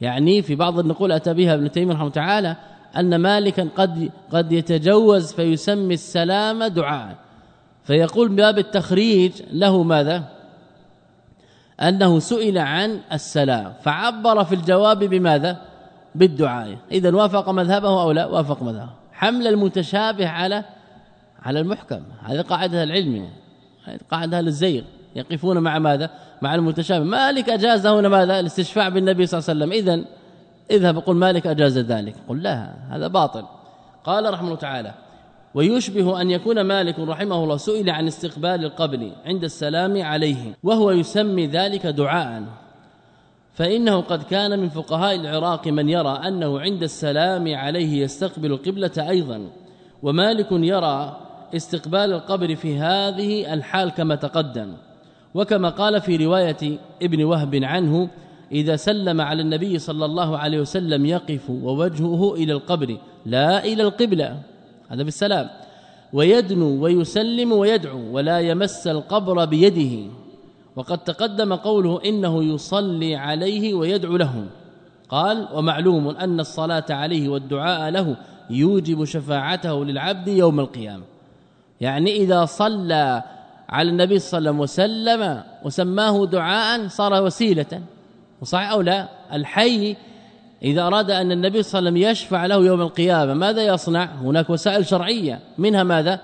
يعني في بعض النقول أتى بها ابن تيمية رحمه تعالى أن مالكا قد قد يتجوز فيسمي السلام دعاء. فيقول باب التخريج له ماذا؟ أنه سئل عن السلام فعبر في الجواب بماذا؟ بالدعاء. إذا وافق مذهبه أو لا؟ وافق مذهبه. حمل المتشابه على على المحكم. هذه قاعدة العلم. هذه قاعدة أهل الزيغ. يقفون مع ماذا؟ مع المتشابه. مالك أجاز هنا ماذا؟ الاستشفاع بالنبي صلى الله عليه وسلم. اذا اذهب قل مالك أجاز ذلك. قل لا هذا باطل. قال رحمه الله تعالى ويشبه أن يكون مالك رحمه الله سئل عن استقبال القبر عند السلام عليه وهو يسمي ذلك دعاء. فإنه قد كان من فقهاء العراق من يرى أنه عند السلام عليه يستقبل القبلة أيضا. ومالك يرى استقبال القبر في هذه الحال كما تقدم. وكما قال في رواية ابن وهب عنه إذا سلم على النبي صلى الله عليه وسلم يقف ووجهه إلى القبر لا إلى القبلة. هذا بالسلام. ويدنو ويسلم ويدعو ولا يمس القبر بيده. وقد تقدم قوله إنه يصلي عليه ويدعو له. قال ومعلوم أن الصلاة عليه والدعاء له يوجب شفاعته للعبد يوم القيامة. يعني إذا صلى على النبي صلى الله عليه وسلم وسماه دعاء صار وسيلة. وصحيح أو لا؟ الحي إذا أراد أن النبي صلى الله عليه وسلم يشفع له يوم القيامة ماذا يصنع؟ هناك وسائل شرعية. منها ماذا؟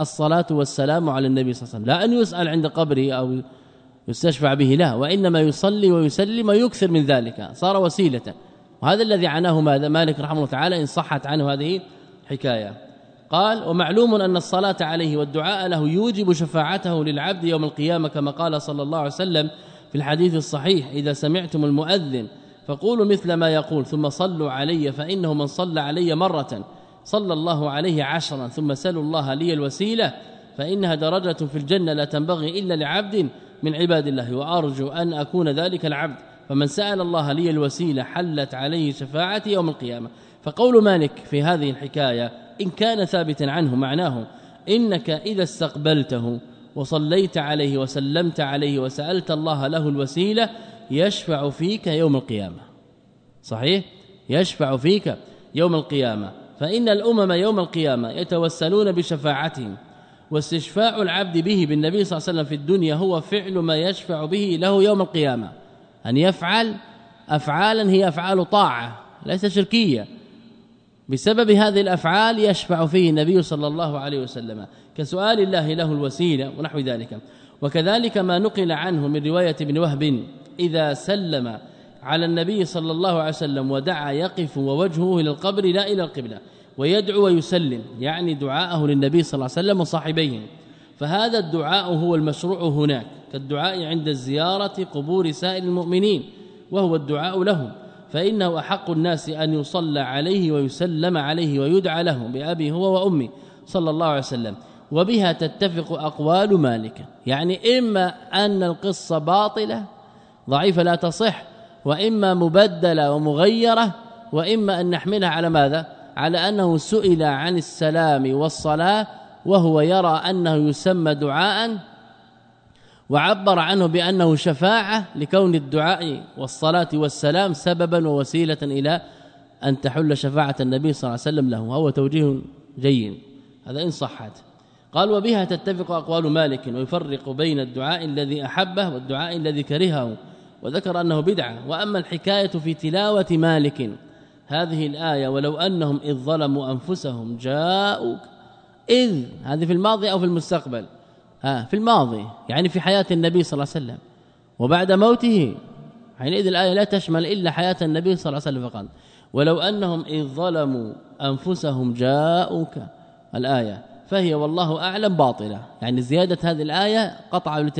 الصلاة والسلام على النبي صلى الله عليه وسلم. لا أن يسأل عند قبره أو يستشفع به لا وإنما يصلي ويسلم ويكثر من ذلك. صار وسيلة. وهذا الذي عناه ماذا؟ مالك رحمه الله تعالى إن صحت عنه هذه حكاية. قال ومعلوم أن الصلاة عليه والدعاء له يوجب شفاعته للعبد يوم القيامة كما قال صلى الله عليه وسلم في الحديث الصحيح إذا سمعتم المؤذن فقولوا مثل ما يقول ثم صلوا علي فإنه من صلى علي مرة صلى الله عليه عشرا ثم سلوا الله لي الوسيلة فإنها درجة في الجنة لا تنبغي إلا لعبد من عباد الله وأرجو أن أكون ذلك العبد فمن سأل الله لي الوسيلة حلت عليه شفاعتي يوم القيامة. فقول مالك في هذه الحكاية إن كان ثابتا عنه معناه إنك إذا استقبلته وصليت عليه وسلمت عليه وسألت الله له الوسيلة يشفع فيك يوم القيامة. صحيح؟ يشفع فيك يوم القيامة. فإن الأمم يوم القيامة يتوسلون بشفاعتهم واستشفاع العبد به بالنبي صلى الله عليه وسلم في الدنيا هو فعل ما يشفع به له يوم القيامة. أن يفعل افعالا هي أفعال طاعة ليس شركية. بسبب هذه الأفعال يشفع فيه النبي صلى الله عليه وسلم. كسؤال الله له الوسيلة ونحو ذلك. وكذلك ما نقل عنه من رواية ابن وهب إذا سلم على النبي صلى الله عليه وسلم ودعا يقف ووجهه إلى القبر لا إلى القبلة ويدعو ويسلم يعني دعاءه للنبي صلى الله عليه وسلم وصاحبيه. فهذا الدعاء هو المشروع هناك كالدعاء عند الزيارة قبور سائر المؤمنين وهو الدعاء لهم. فإنه أحق الناس أن يصلى عليه ويسلم عليه ويدعى له بأبي هو وأمي صلى الله عليه وسلم. وبها تتفق أقوال مالك يعني إما أن القصة باطلة ضعيفة لا تصح وإما مبدلة ومغيرة وإما أن نحملها على ماذا؟ على أنه سئل عن السلام والصلاة وهو يرى أنه يسمى دعاء وعبر عنه بأنه شفاعة لكون الدعاء والصلاة والسلام سببا ووسيلة إلى أن تحل شفاعة النبي صلى الله عليه وسلم له وهو توجيه جيد. هذا إن صحت. قال وبها تتفق أقوال مالك ويفرق بين الدعاء الذي أحبه والدعاء الذي كرهه. وذكر أنه بدعة. وأما الحكاية في تلاوة مالك هذه الآية ولو أنهم إذ ظلموا أنفسهم جاءوك إذ هذه في الماضي أو في المستقبل؟ ها في الماضي يعني في حياة النبي صلى الله عليه وسلم. وبعد موته حينئذ الآية لا تشمل إلا حياة النبي صلى الله عليه وسلم فقط. ولو أنهم إذ ظلموا أنفسهم جاءوك الآية فهي والله أعلم باطلة. يعني زيادة هذه الآية قطع ابن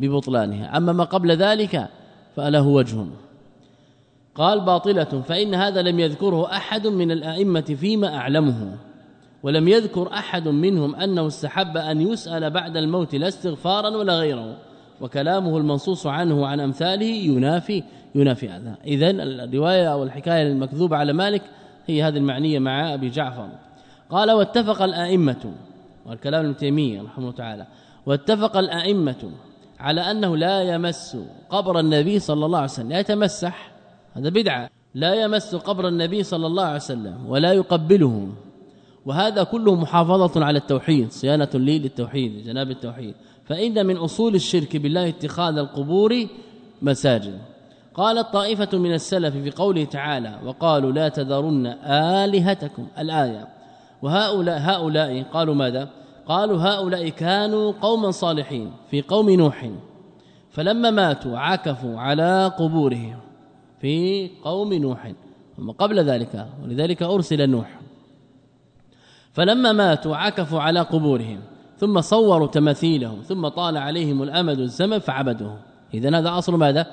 ببطلانها. أما ما قبل ذلك فله وجه قال باطلة فإن هذا لم يذكره أحد من الأئمة فيما أعلمه ولم يذكر أحد منهم أنه استحب أن يسأل بعد الموت لا استغفارا ولا غيره وكلامه المنصوص عنه عن أمثاله ينافي ينافي هذا. اذا الرواية أو الحكاية المكذوبة على مالك هي هذه المعنية مع أبي جعفر. قال واتفق الأئمة والكلام ابن تيمية رحمه الله تعالى. واتفق الأئمة على أنه لا يمس قبر النبي صلى الله عليه وسلم. لا يتمسح. هذا بدعة. لا يمس قبر النبي صلى الله عليه وسلم ولا يقبله. وهذا كله محافظة على التوحيد صيانة لي للتوحيد جناب التوحيد. فإن من أصول الشرك بالله اتخاذ القبور مساجد. قالت طائفة من السلف في قوله تعالى وقالوا لا تذرن آلهتكم. الآية. وهؤلاء هؤلاء قالوا ماذا؟ قالوا هؤلاء كانوا قوما صالحين في قوم نوح. فلما ماتوا عكفوا على قبورهم في قوم نوح. ثم قبل ذلك ولذلك أرسل نوح. فلما ماتوا عكفوا على قبورهم ثم صوروا تماثيلهم ثم طال عليهم الأمد الزمن فعبدوه. اذا هذا أصل ماذا؟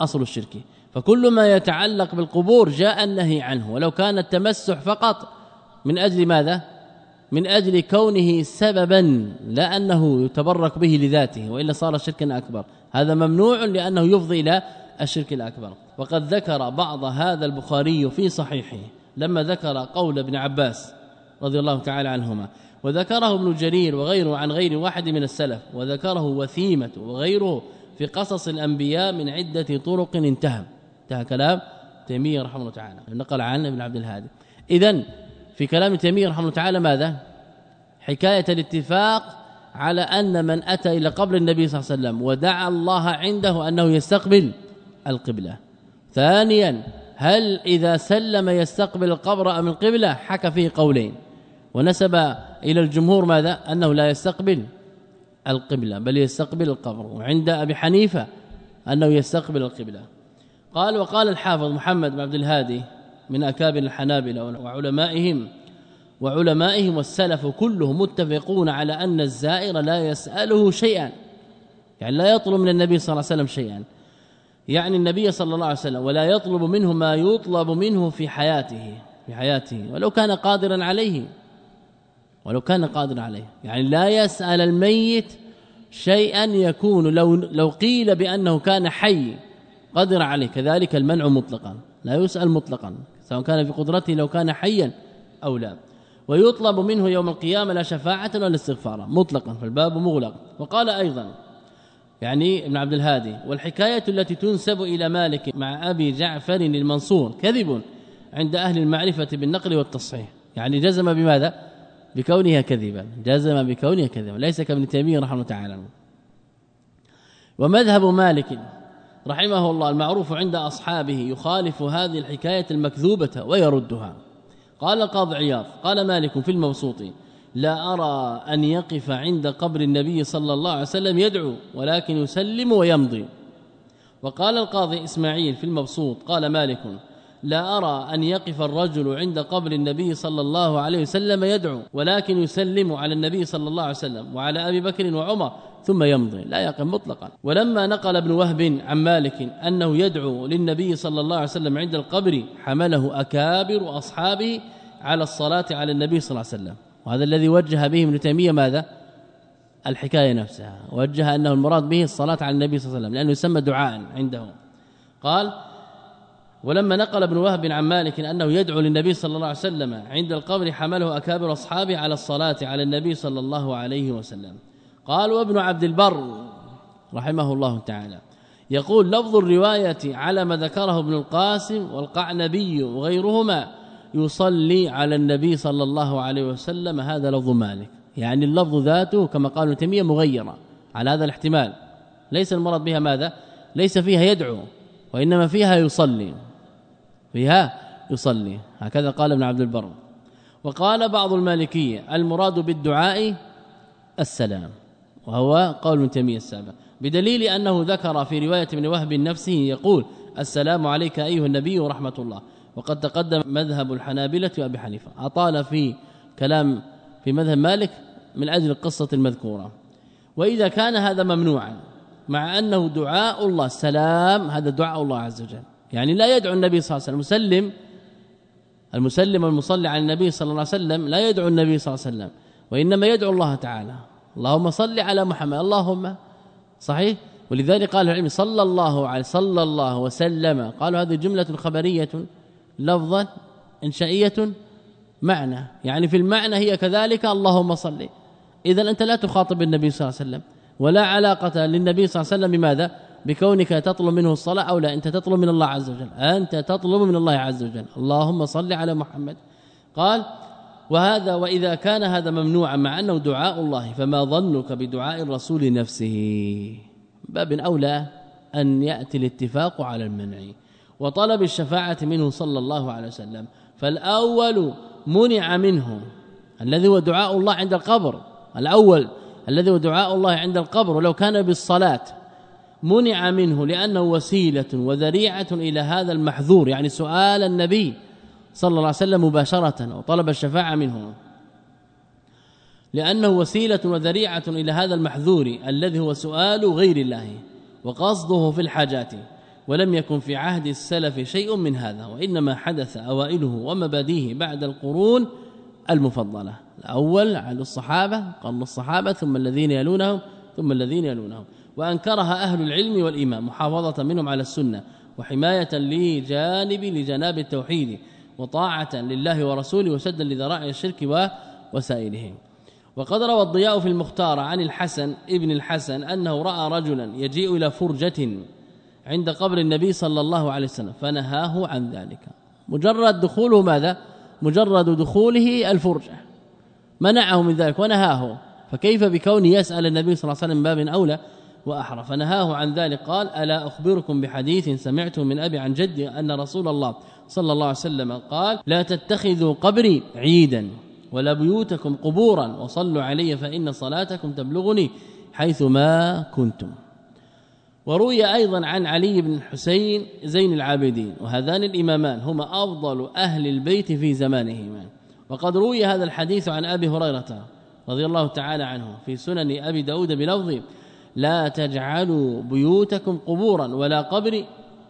أصل الشرك. فكل ما يتعلق بالقبور جاء النهي عنه ولو كان التمسح فقط من أجل ماذا؟ من أجل كونه سببا لا أنه يتبرك به لذاته وإلا صار شركا أكبر. هذا ممنوع لأنه يفضي إلى الشرك الأكبر. وقد ذكر بعض هذا البخاري في صحيحه لما ذكر قول ابن عباس رضي الله تعالى عنهما وذكره ابن جرير وغيره عن غير واحد من السلف وذكره وثيمة وغيره في قصص الأنبياء من عدة طرق انتهى. انتهى كلام تيمية رحمه الله تعالى. نقل عن ابن عبد الهادي. إذن في كلام تيمية رحمه الله تعالى ماذا؟ حكاية الاتفاق على أن من أتى إلى قبر النبي صلى الله عليه وسلم ودعا الله عنده أنه يستقبل القبلة. ثانيا هل إذا سلم يستقبل القبر أم القبلة؟ حكى فيه قولين. ونسب إلى الجمهور ماذا؟ أنه لا يستقبل القبلة بل يستقبل القبر. وعند أبي حنيفة أنه يستقبل القبلة. قال وقال الحافظ محمد بن عبد الهادي من أكابر الحنابلة وعلمائهم وعلمائهم والسلف كلهم متفقون على أن الزائر لا يسأله شيئا. يعني لا يطلب من النبي صلى الله عليه وسلم شيئا. يعني النبي صلى الله عليه وسلم ولا يطلب منه ما يطلب منه في حياته في حياته ولو كان قادرا عليه ولو كان قادرا عليه. يعني لا يسأل الميت شيئا يكون لو لو قيل بأنه كان حي قدر عليه. كذلك المنع مطلقا لا يسأل مطلقا. سواء كان في قدرته لو كان حيا أو لا. ويطلب منه يوم القيامة لا شفاعة ولا استغفارا مطلقا فالباب مغلق وقال أيضا يعني ابن عبد الهادي والحكاية التي تنسب إلى مالك مع أبي جعفر المنصور كذب عند أهل المعرفة بالنقل والتصحيح. يعني جزم بماذا؟ بكونها كذبا. جزم بكونها كذبا. ليس كابن تيمية رحمه الله تعالى. ومذهب مالك رحمه الله المعروف عند أصحابه يخالف هذه الحكاية المكذوبة ويردها. قال القاضي عياض قال مالك في المبسوط لا أرى أن يقف عند قبر النبي صلى الله عليه وسلم يدعو ولكن يسلم ويمضي. وقال القاضي إسماعيل في المبسوط قال مالك لا أرى أن يقف الرجل عند قبر النبي صلى الله عليه وسلم يدعو ولكن يسلم على النبي صلى الله عليه وسلم وعلى أبي بكر وعمر ثم يمضي لا يقف مطلقا. ولما نقل ابن وهب عن مالك أنه يدعو للنبي صلى الله عليه وسلم عند القبر حمله أكابر أصحابه على الصلاة على النبي صلى الله عليه وسلم. وهذا الذي وجه به ابن تيمية ماذا؟ الحكاية نفسها. وجه أنه المراد به الصلاة على النبي صلى الله عليه وسلم لأنه يسمى دعاء عنده قال ولما نقل ابن وهب عن مالك انه يدعو للنبي صلى الله عليه وسلم عند القبر حمله أكابر أصحابه على الصلاة على النبي صلى الله عليه وسلم. قال وابن عبد البر رحمه الله تعالى يقول لفظ الرواية على ما ذكره ابن القاسم والقعنبي وغيرهما يصلي على النبي صلى الله عليه وسلم هذا لفظ مالك. يعني اللفظ ذاته كما قال ابن تيمية مغيرة على هذا الاحتمال. ليس المراد بها ماذا؟ ليس فيها يدعو وإنما فيها يصلي. فيها يصلي. هكذا قال ابن عبد البر. وقال بعض المالكية المراد بالدعاء السلام وهو قول ابن تيمية السابق. بدليل أنه ذكر في رواية ابن وهب نفسه يقول السلام عليك أيها النبي ورحمة الله. وقد تقدم مذهب الحنابلة وأبي حنيفة. أطال في كلام في مذهب مالك من أجل القصة المذكورة. وإذا كان هذا ممنوعا مع أنه دعاء الله السلام هذا دعاء الله عز وجل. يعني لا يدعو النبي صلى الله عليه وسلم. المسلم المسلم المصلي على النبي صلى الله عليه وسلم لا يدعو النبي صلى الله عليه وسلم وإنما يدعو الله تعالى. اللهم صل على محمد. اللهم صحيح؟ ولذلك قال العلم صلى الله عليه صلى الله وسلم. قالوا هذه جملة خبرية لفظا إنشائية معنى. يعني في المعنى هي كذلك اللهم صل. اذا أنت لا تخاطب النبي صلى الله عليه وسلم ولا علاقة للنبي صلى الله عليه وسلم بماذا؟ بكونك تطلب منه الصلاة أو لا أنت تطلب من الله عز وجل. أنت تطلب من الله عز وجل. اللهم صل على محمد. قال وهذا وإذا كان هذا ممنوعا مع أنه دعاء الله فما ظنك بدعاء الرسول نفسه؟ باب أولى أن يأتي الاتفاق على المنع. وطلب الشفاعة منه صلى الله عليه وسلم. فالأول منع منه الذي هو دعاء الله عند القبر. الأول الذي هو دعاء الله عند القبر. ولو كان بالصلاة. منع منه لأنه وسيلة وذريعة إلى هذا المحذور يعني سؤال النبي صلى الله عليه وسلم مباشرة وطلب الشفاعة منه. لأنه وسيلة وذريعة إلى هذا المحذور الذي هو سؤال غير الله وقصده في الحاجات ولم يكن في عهد السلف شيء من هذا وإنما حدث أوائله ومباديه بعد القرون المفضلة. الأول على الصحابة قرن الصحابة ثم الذين يلونهم ثم الذين يلونهم. وأنكرها أهل العلم والايمان محافظة منهم على السنة وحماية لجانب لجناب التوحيد وطاعة لله ورسوله وسدا لذرائع الشرك ووسائلهم وقد روى الضياء في المختار عن الحسن ابن الحسن أنه رأى رجلا يجيء إلى فرجة عند قبر النبي صلى الله عليه وسلم فنهاه عن ذلك. مجرد دخوله ماذا؟ مجرد دخوله الفرجة. منعه من ذلك ونهاه. فكيف بكون يسأل النبي صلى الله عليه وسلم باب أولى؟ واحرى فنهاه عن ذلك قال ألا أخبركم بحديث سمعته من أبي عن جدي أن رسول الله صلى الله عليه وسلم قال لا تتخذوا قبري عيدا ولا بيوتكم قبورا وصلوا علي فإن صلاتكم تبلغني حيث ما كنتم. وروي أيضا عن علي بن الحسين زين العابدين وهذان الإمامان هما أفضل أهل البيت في زمانهما. وقد روي هذا الحديث عن أبي هريرة رضي الله تعالى عنه في سنن أبي داود بلفظ لا تجعلوا بيوتكم قبورا ولا قبر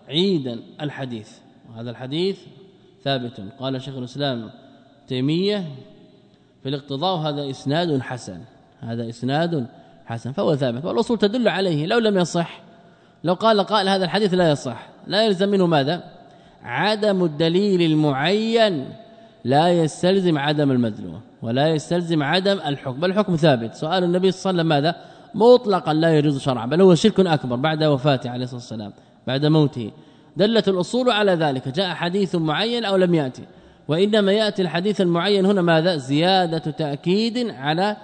عيدا. الحديث وهذا الحديث ثابت. قال شيخ الإسلام تيمية في الاقتضاء هذا إسناد حسن هذا إسناد حسن فهو ثابت. والأصول تدل عليه لو لم يصح لو قال قال هذا الحديث لا يصح. لا يلزم منه ماذا؟ عدم الدليل المعين. لا يستلزم عدم المدلول ولا يستلزم عدم الحكم. الحكم ثابت. سؤال النبي صلى الله عليه وسلم ماذا؟ مطلقا لا يجوز شرعا بل هو شرك أكبر بعد وفاته عليه الصلاة والسلام بعد موته. دلت الأصول على ذلك. جاء حديث معين أو لم يأتي. وإنما يأتي الحديث المعين هنا ماذا؟ زيادة تأكيد على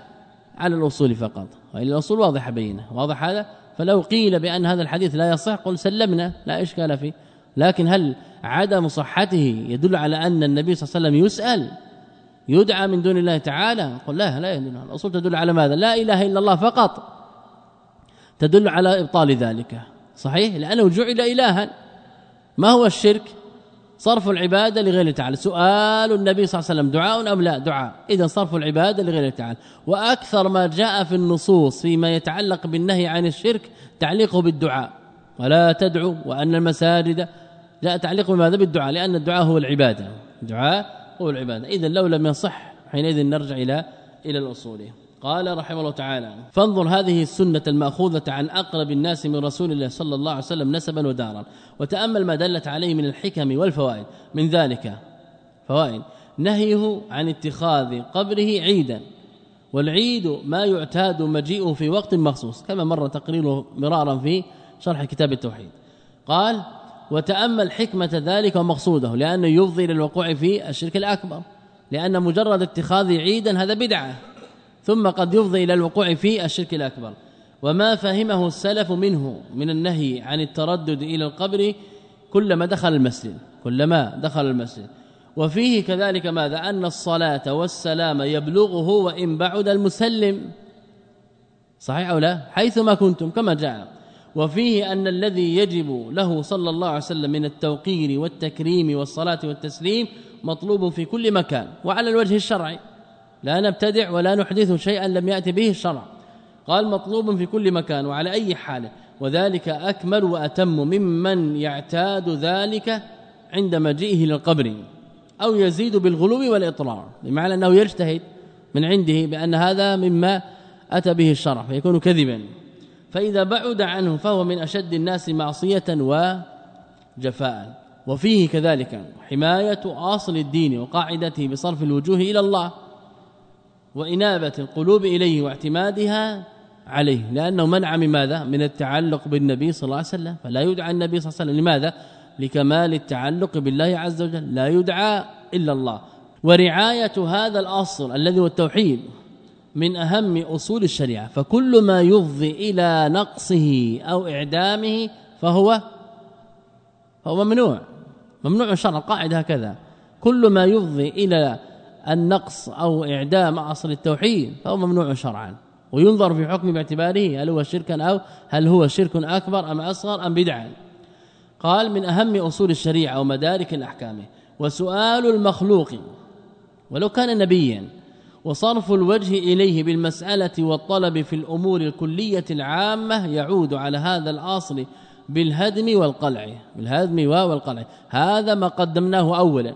على الأصول فقط. وان الأصول واضحة بينة. واضح هذا؟ فلو قيل بأن هذا الحديث لا يصح قل سلمنا. لا إشكال فيه. لكن هل عدم صحته يدل على أن النبي صلى الله عليه وسلم يسأل يدعى من دون الله تعالى؟ قل لا لا يدل الأصول تدل على ماذا؟ لا إله إلا الله فقط. تدل على إبطال ذلك. صحيح؟ لأنه جعل الها. ما هو الشرك؟ صرف العبادة لغير تعالى. سؤال النبي صلى الله عليه وسلم دعاء أم لا؟ دعاء. اذا صرف العبادة لغير تعالى. وأكثر ما جاء في النصوص فيما يتعلق بالنهي عن الشرك تعليقه بالدعاء. ولا تدعو وأن المساجد جاء تعليقه بماذا؟ بالدعاء لأن الدعاء هو العبادة. الدعاء هو العبادة. اذا لو لم يصح حينئذ نرجع إلى إلى الأصول. قال رحمه الله تعالى فانظر هذه السنة المأخوذة عن أقرب الناس من رسول الله صلى الله عليه وسلم نسبا ودارا وتأمل ما دلت عليه من الحكم والفوائد. من ذلك فوائد نهيه عن اتخاذ قبره عيدا والعيد ما يعتاد مجيئه في وقت مخصوص كما مر تقريره مرارا في شرح كتاب التوحيد. قال وتأمل حكمة ذلك ومقصوده لأنه يفضي إلى الوقوع في الشرك الأكبر لأن مجرد اتخاذ عيدا هذا بدعة. ثم قد يفضي إلى الوقوع في الشرك الأكبر. وما فهمه السلف منه من النهي عن التردد إلى القبر كلما دخل المسجد كلما دخل المسجد. وفيه كذلك ماذا؟ أن الصلاة والسلام يبلغه وإن بعد المسلم. صحيح أو لا؟ حيثما كنتم كما جاء. وفيه أن الذي يجب له صلى الله عليه وسلم من التوقير والتكريم والصلاة والتسليم مطلوب في كل مكان وعلى الوجه الشرعي. لا نبتدع ولا نحدث شيئا لم يأتي به الشرع. قال مطلوب في كل مكان وعلى أي حال. وذلك أكمل وأتم ممن يعتاد ذلك عند مجيئه للقبر أو يزيد بالغلو والإطرار. بمعنى أنه يجتهد من عنده بأن هذا مما أتى به الشرع فيكون كذبا. فإذا بعد عنه فهو من أشد الناس معصية وجفاء. وفيه كذلك حماية أصل الدين وقاعدته بصرف الوجوه إلى الله. وإنابة القلوب إليه واعتمادها عليه لأنه منع من ماذا؟ من التعلق بالنبي صلى الله عليه وسلم فلا يدعى النبي صلى الله عليه وسلم. لماذا؟ لكمال التعلق بالله عز وجل. لا يدعى إلا الله. ورعاية هذا الأصل الذي هو التوحيد من أهم أصول الشريعة. فكل ما يفضي إلى نقصه أو إعدامه فهو فهو ممنوع. ممنوع شرعا قاعدة هكذا. كل ما يفضي إلى النقص أو إعدام أصل التوحيد فهو ممنوع شرعا. وينظر في حكم باعتباره هل هو شركا أو هل هو شرك أكبر أم أصغر أم بدعا. قال من أهم أصول الشريعة ومدارك الأحكام. وسؤال المخلوق. ولو كان نبيا. وصرف الوجه إليه بالمسألة والطلب في الأمور الكلية العامة يعود على هذا الأصل بالهدم والقلع. بالهدم والقلع. هذا ما قدمناه اولا.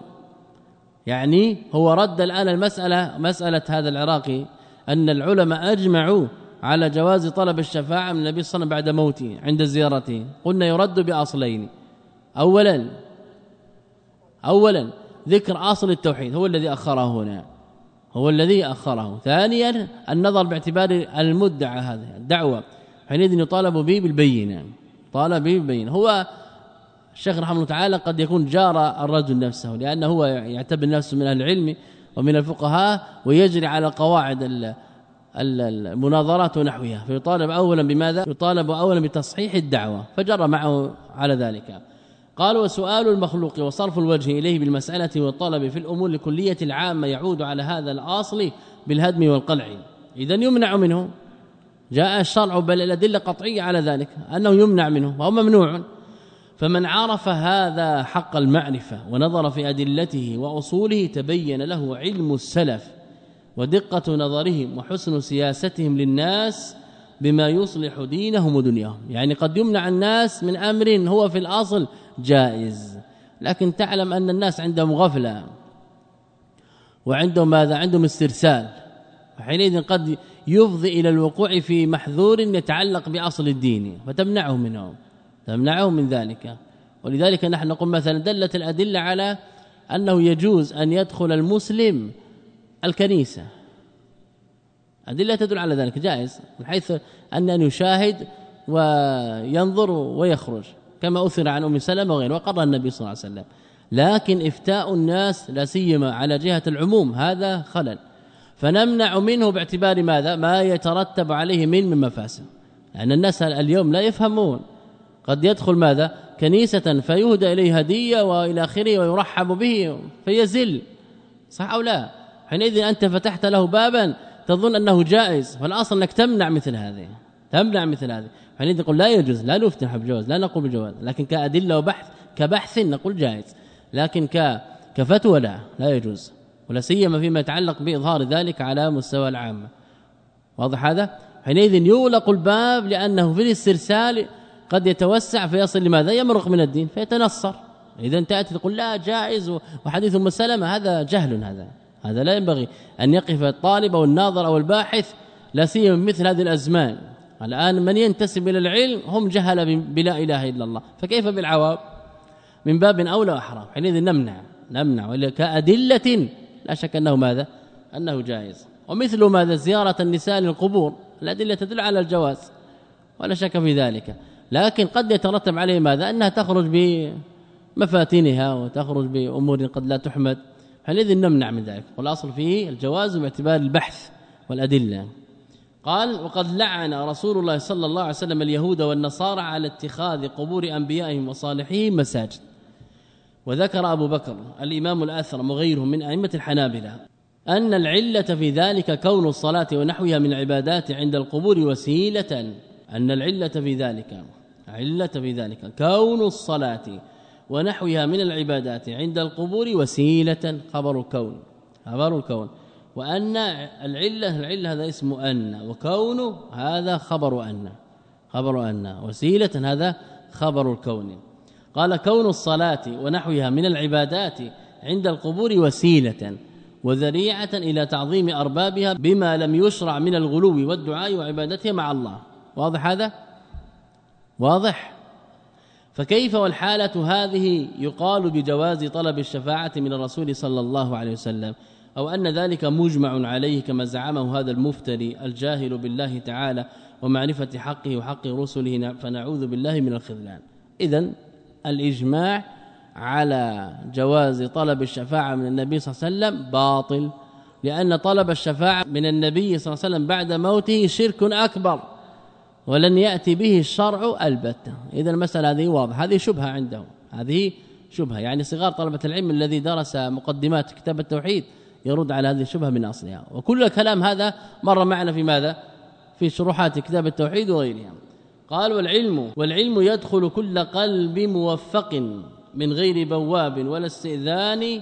يعني هو رد الآن المسألة مسألة هذا العراقي أن العلماء أجمعوا على جواز طلب الشفاعة من النبي صلى الله عليه وسلم بعد موته عند زيارته. قلنا يرد بأصلين. اولا اولا ذكر أصل التوحيد هو الذي أخره هنا هو الذي أخره. ثانيا النظر باعتبار المدعى هذه الدعوة حينئذ يطالب به بالبينة طالب به بالبينة. هو الشيخ رحمه الله تعالى قد يكون جار الرجل نفسه لأنه هو يعتبر نفسه من أهل العلم ومن الفقهاء ويجري على قواعد المناظرات ونحوها. فيطالب اولا بماذا؟ يطالب اولا بتصحيح الدعوة فجر معه على ذلك. قال وسؤال المخلوق وصرف الوجه إليه بالمسألة والطلب في الأمور الكلية العامة يعود على هذا الأصل بالهدم والقلع. اذا يمنع منه. جاء الشرع بل الأدلة قطعية على ذلك أنه يمنع منه وهو ممنوع. فمن عرف هذا حق المعرفة ونظر في أدلته وأصوله تبين له علم السلف ودقة نظرهم وحسن سياستهم للناس بما يصلح دينهم ودنياهم. يعني قد يمنع الناس من أمر هو في الأصل جائز لكن تعلم أن الناس عندهم غفلة وعندهم ماذا؟ عندهم استرسال. وحينئذ قد يفضي إلى الوقوع في محذور يتعلق بأصل الدين فتمنعه منهم. تمنعه من ذلك. ولذلك نحن نقول مثلا دلت الأدلة على أنه يجوز أن يدخل المسلم الكنيسة. أدلة تدل على ذلك جائز من حيث أن أن يشاهد وينظر ويخرج كما أثر عن أم سلمة وغيره وقرر النبي صلى الله عليه وسلم. لكن إفتاء الناس لا سيما على جهة العموم هذا خلل. فنمنع منه باعتبار ماذا؟ ما يترتب عليه من من مفاسد. لأن الناس اليوم لا يفهمون. قد يدخل ماذا؟ كنيسة فيهدى إليه هدية وإلى آخره ويرحب به فيزل. صح أو لا؟ حينئذ أنت فتحت له بابا تظن أنه جائز فالاصل أنك تمنع مثل هذه تمنع مثل هذه. حينئذ نقول لا يجوز لا نفتح بجواز لا نقول بجواز لكن كأدلة وبحث كبحث نقول جائز لكن ك كفتوى لا لا يجوز ولا سيما فيما يتعلق بإظهار ذلك على مستوى العامة. واضح هذا؟ حينئذ يغلق الباب لأنه في الاسترسال قد يتوسع فيصل لماذا؟ يمرق من الدين فيتنصر. إذا تأتي تقول لا جائز. وحديث أم سلمة هذا جهل هذا هذا لا ينبغي أن يقف الطالب أو الناظر أو الباحث لا سيما مثل هذه الأزمان. الآن من ينتسب إلى العلم؟ هم جهل بلا إله إلا الله. فكيف بالعوام من باب اولى واحرى حينئذ نمنع نمنع. وإلا كأدلة لا شك أنه ماذا؟ أنه جائز. ومثل ماذا؟ زيارة النساء للقبور. الأدلة تدل على الجواز. ولا شك في ذلك. لكن قد يترتب عليه ماذا؟ أنها تخرج بمفاتنها وتخرج بأمور قد لا تحمد. حينئذ نمنع من ذلك. والأصل فيه الجواز باعتبار البحث والأدلة. قال وقد لعن رسول الله صلى الله عليه وسلم اليهود والنصارى على اتخاذ قبور أنبيائهم وصالحيهم مساجد. وذكر أبو بكر الإمام الاثرم وغيره من أئمة الحنابلة أن العلة في ذلك كون الصلاة ونحوها من العبادات عند القبور وسيلة أن العلة في ذلك علة في ذلك كون الصلاة ونحوها من العبادات عند القبور وسيلة خبر الكون خبر الكون. وأن العلة العلة هذا اسم أن وكون هذا خبر أن خبر أن وسيلة هذا خبر الكون. قال كون الصلاة ونحوها من العبادات عند القبور وسيلة وذريعة إلى تعظيم أربابها بما لم يشرع من الغلو والدعاء وعبادتها مع الله. واضح هذا؟ واضح. فكيف والحالة هذه يقال بجواز طلب الشفاعة من الرسول صلى الله عليه وسلم أو أن ذلك مجمع عليه كما زعمه هذا المفتري الجاهل بالله تعالى ومعرفة حقه وحق رسله فنعوذ بالله من الخذلان. إذا الإجماع على جواز طلب الشفاعة من النبي صلى الله عليه وسلم باطل لأن طلب الشفاعة من النبي صلى الله عليه وسلم بعد موته شرك أكبر. ولن يأتي به الشرع البتة إذا المسألة هذه واضحة. هذه شبهة عنده. هذه شبهة. يعني صغار طلبة العلم الذي درس مقدمات كتاب التوحيد يرد على هذه الشبهة من أصلها. وكل الكلام هذا مر معنا في ماذا؟ في شروحات كتاب التوحيد وغيرها. قال والعلم والعلم يدخل كل قلب موفق من غير بواب ولا استئذان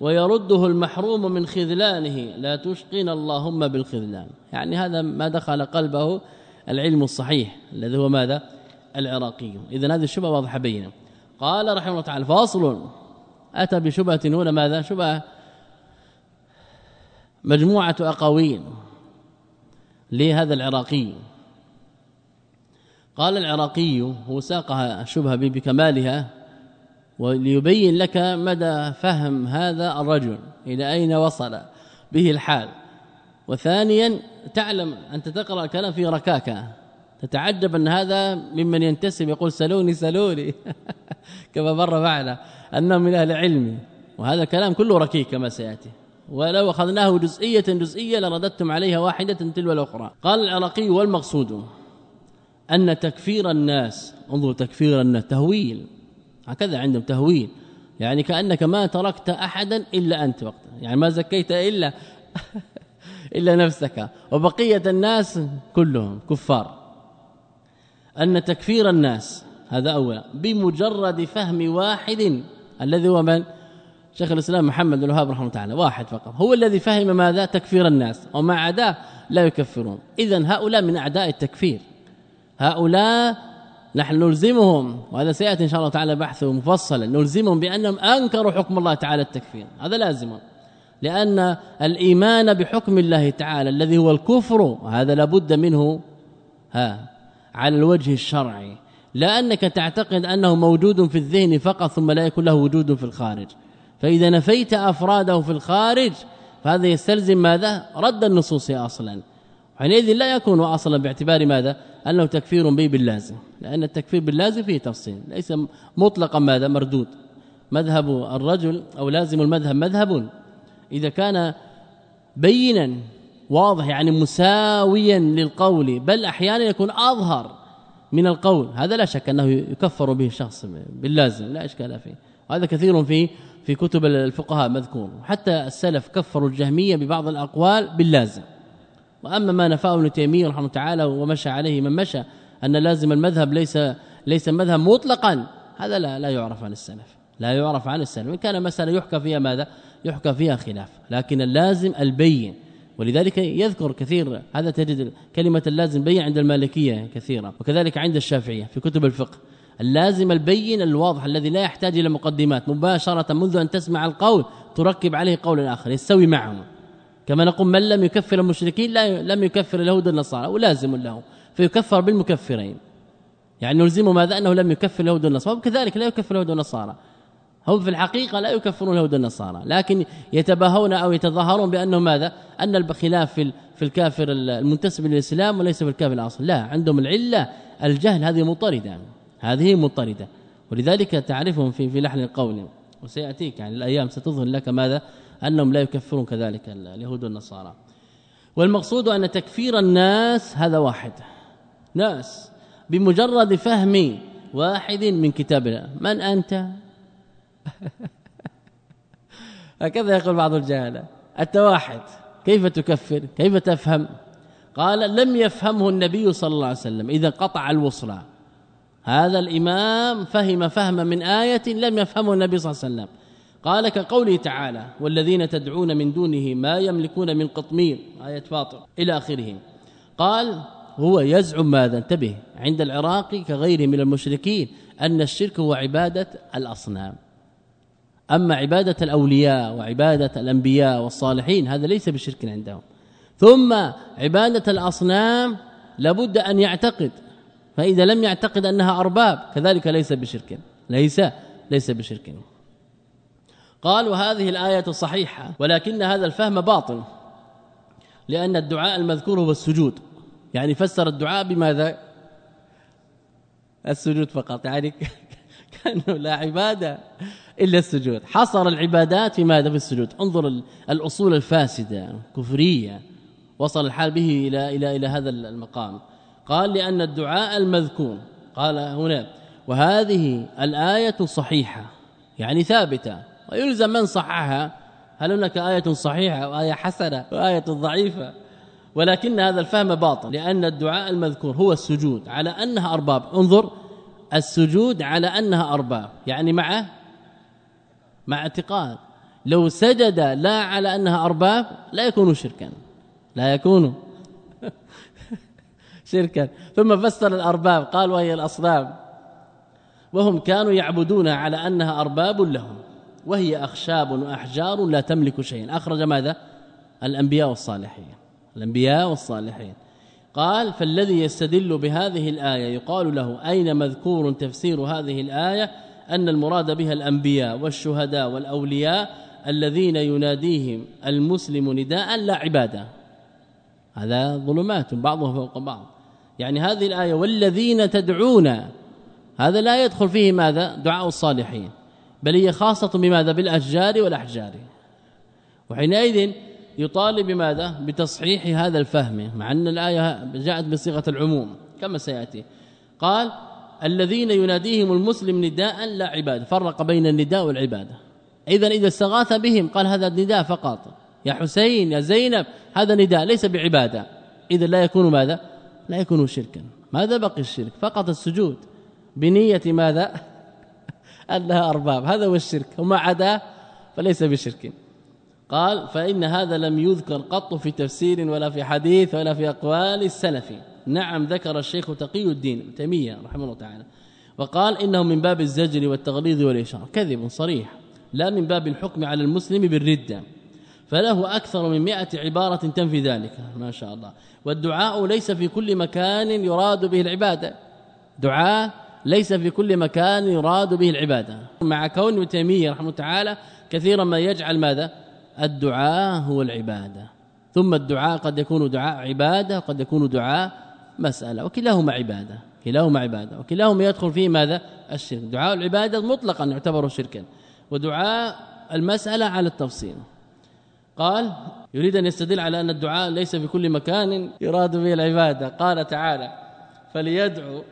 ويرده المحروم من خذلانه. لا تشقنا اللهم بالخذلان. يعني هذا ما دخل قلبه العلم الصحيح الذي هو ماذا؟ العراقي. اذا هذه الشبهة واضحة بينة. قال رحمه الله تعالى فاصل. أتى بشبهة هنا ماذا؟ شبهة مجموعة أقاويل لهذا العراقي. قال العراقي هو ساقها شبهه بكمالها وليبين لك مدى فهم هذا الرجل إلى أين وصل به الحال. وثانيا تعلم انت تقرأ الكلام في ركاكة. تتعجب أن هذا ممن ينتسب يقول سلوني سلوني. كما مر معنا انه من أهل العلم وهذا كلام كله ركيك كما سيأتي. ولو أخذناه جزئية جزئية لرددتم عليها واحدة تلو الأخرى. قال العراقي والمقصود أن تكفير الناس انظر تكفير الناس تهويل. هكذا عندهم تهويل. يعني كأنك ما تركت أحدا إلا أنت وقتها. يعني ما زكيت إلا إلا نفسك. وبقية الناس كلهم كفار. أن تكفير الناس هذا اولا بمجرد فهم واحد الذي هو من؟ شيخ الإسلام محمد بن الوهاب رحمه الله تعالى. واحد فقط. هو الذي فهم ماذا؟ تكفير الناس. وما عداه لا يكفرون. اذا هؤلاء من أعداء التكفير. هؤلاء نحن نلزمهم وهذا سيأتي إن شاء الله تعالى بحثه مفصلا نلزمهم بأنهم أنكروا حكم الله تعالى التكفير. هذا لازم. لأن الإيمان بحكم الله تعالى الذي هو الكفر هذا لابد منه ها على الوجه الشرعي. لا انك تعتقد أنه موجود في الذهن فقط ثم لا يكون له وجود في الخارج. فإذا نفيت أفراده في الخارج فهذا يستلزم ماذا؟ رد النصوص أصلا. حينئذ لا يكون أصلا باعتبار ماذا؟ أنه تكفير به باللازم. لأن التكفير باللازم فيه تفصيل ليس مطلقا ماذا؟ مردود. مذهب الرجل أو لازم المذهب مذهب. إذا كان بينا واضح يعني مساويا للقول بل أحيانا يكون أظهر من القول. هذا لا شك أنه يكفر به الشخص باللازم لا إشكال فيه. وهذا كثير في في كتب الفقهاء مذكور. حتى السلف كفروا الجهمية ببعض الأقوال باللازم. وأما ما نفاه ابن تيمية رحمه الله تعالى ومشى عليه من مشى أن لازم المذهب ليس ليس مذهب مطلقا هذا لا لا يعرف عن السلف. لا يعرف عن السلف. إن كان مساله يحكى فيها ماذا؟ يحكى فيها خلاف لكن اللازم البين. ولذلك يذكر كثير هذا تجد كلمة اللازم بين عند المالكية كثيرا وكذلك عند الشافعية في كتب الفقه. اللازم البين الواضح الذي لا يحتاج إلى مقدمات مباشرة منذ أن تسمع القول تركب عليه قول آخر يستوي معهم. كما نقول من لم يكفر المشركين لا لم يكفر اليهود والنصارى ولازم له فيكفر بالمكفرين. يعني نلزمه ماذا؟ أنه لم يكفر اليهود والنصارى وكذلك لا يكفر اليهود والنصارى هم في الحقيقة لا يكفرون اليهود والنصارى لكن يتباهون أو يتظاهرون بانه ماذا؟ أن الخلاف في في الكافر المنتسب للإسلام وليس في الكافر الأصل. لا عندهم العلة الجهل هذه مطرده هذه مطرده ولذلك تعرفهم في في لحن القول وسيأتيك يعني الأيام ستظهر لك ماذا؟ أنهم لا يكفرون كذلك اليهود والنصارى. والمقصود أن تكفير الناس هذا واحد. ناس بمجرد فهم واحد من كتاب الله من أنت؟ هكذا يقول بعض الجهلة. انت واحد كيف تكفر؟ كيف تفهم؟ قال لم يفهمه النبي صلى الله عليه وسلم. إذا قطع الوصله هذا الإمام فهم فهم من آية لم يفهمه النبي صلى الله عليه وسلم. قال كقوله تعالى والذين تدعون من دونه ما يملكون من قطمير آية فاطر إلى آخره. قال هو يزعم ماذا؟ انتبه عند العراق كغيره من المشركين أن الشرك هو عبادة الأصنام. أما عبادة الأولياء وعبادة الأنبياء والصالحين هذا ليس بشرك عندهم. ثم عبادة الأصنام لابد أن يعتقد فإذا لم يعتقد أنها أرباب كذلك ليس بشرك. ليس ليس بشرك. قال وهذه الآية صحيحة ولكن هذا الفهم باطل لأن الدعاء المذكور هو السجود. يعني فسر الدعاء بماذا السجود فقط. يعني كانه لا عبادة. إلا السجود. حصر العبادات في ماذا؟ في السجود. انظر الأصول الفاسدة كفرية. وصل الحال به إلى إلى إلى هذا المقام. قال لأن الدعاء المذكور. قال هنا وهذه الآية صحيحة يعني ثابتة. ويلزم من صححها؟ هل هناك آية صحيحة وايه حسنة وايه ضعيفة؟ ولكن هذا الفهم باطل لأن الدعاء المذكور هو السجود على أنها أرباب. انظر السجود على أنها أرباب. يعني مع مع اعتقاد. لو سجد لا على أنها أرباب لا يكون شركا. لا يكون شركا. ثم فسر الأرباب قال وهي الأصنام. وهم كانوا يعبدون على أنها أرباب لهم وهي أخشاب وأحجار لا تملك شيئا. أخرج ماذا؟ الأنبياء والصالحين. الأنبياء والصالحين. قال فالذي يستدل بهذه الآية يقال له أين مذكور تفسير هذه الآية؟ أن المراد بها الأنبياء والشهداء والأولياء الذين يناديهم المسلم نداء لا عبادة. هذا ظلمات بعضها فوق بعض. يعني هذه الآية والذين تدعون هذا لا يدخل فيه ماذا؟ دعاء الصالحين. بل هي خاصة بماذا؟ بالأشجار والأحجار. وحينئذ يطالب بماذا؟ بتصحيح هذا الفهم مع أن الآية جاءت بصيغة العموم كما سيأتي. قال الذين يناديهم المسلم نداء لا عبادة فرق بين النداء والعبادة. اذا إذا استغاث بهم قال هذا النداء فقط. يا حسين يا زينب هذا نداء ليس بعبادة. اذا لا يكون ماذا؟ لا يكون شركا. ماذا بقي الشرك؟ فقط السجود. بنية ماذا؟ انها أرباب. هذا هو الشرك. وما عدا فليس بشرك. قال فإن هذا لم يذكر قط في تفسير ولا في حديث ولا في أقوال السلف. نعم ذكر الشيخ تقي الدين تيمية رحمه الله تعالى وقال إنه من باب الزجر والتغليظ والإشارة. كذب صريح. لا من باب الحكم على المسلم بالردة. فله أكثر من 100 عبارة تنفي ذلك. ما شاء الله. والدعاء ليس في كل مكان يراد به العبادة. دعاء ليس في كل مكان يراد به العبادة. مع كون تيمية رحمه الله تعالى كثيرا ما يجعل ماذا؟ الدعاء هو العبادة. ثم الدعاء قد يكون دعاء عبادة قد يكون دعاء مسألة. وكلاهما عبادة. كلاهما عبادة. وكلاهما يدخل فيه ماذا؟ الشرك. دعاء العبادة مطلقا يعتبر شركا. ودعاء المسألة على التفصيل. قال يريد أن يستدل على أن الدعاء ليس في كل مكان يراد به العبادة. قال تعالى فليدعو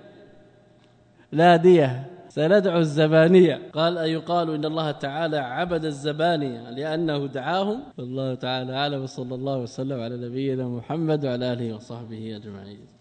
ناديه سندعو الزبانية. قال أيقال إن الله تعالى عبد الزبانية لأنه دعاهم؟ والله تعالى أعلم صلى الله وسلم على نبينا محمد وعلى آله وصحبه أجمعين.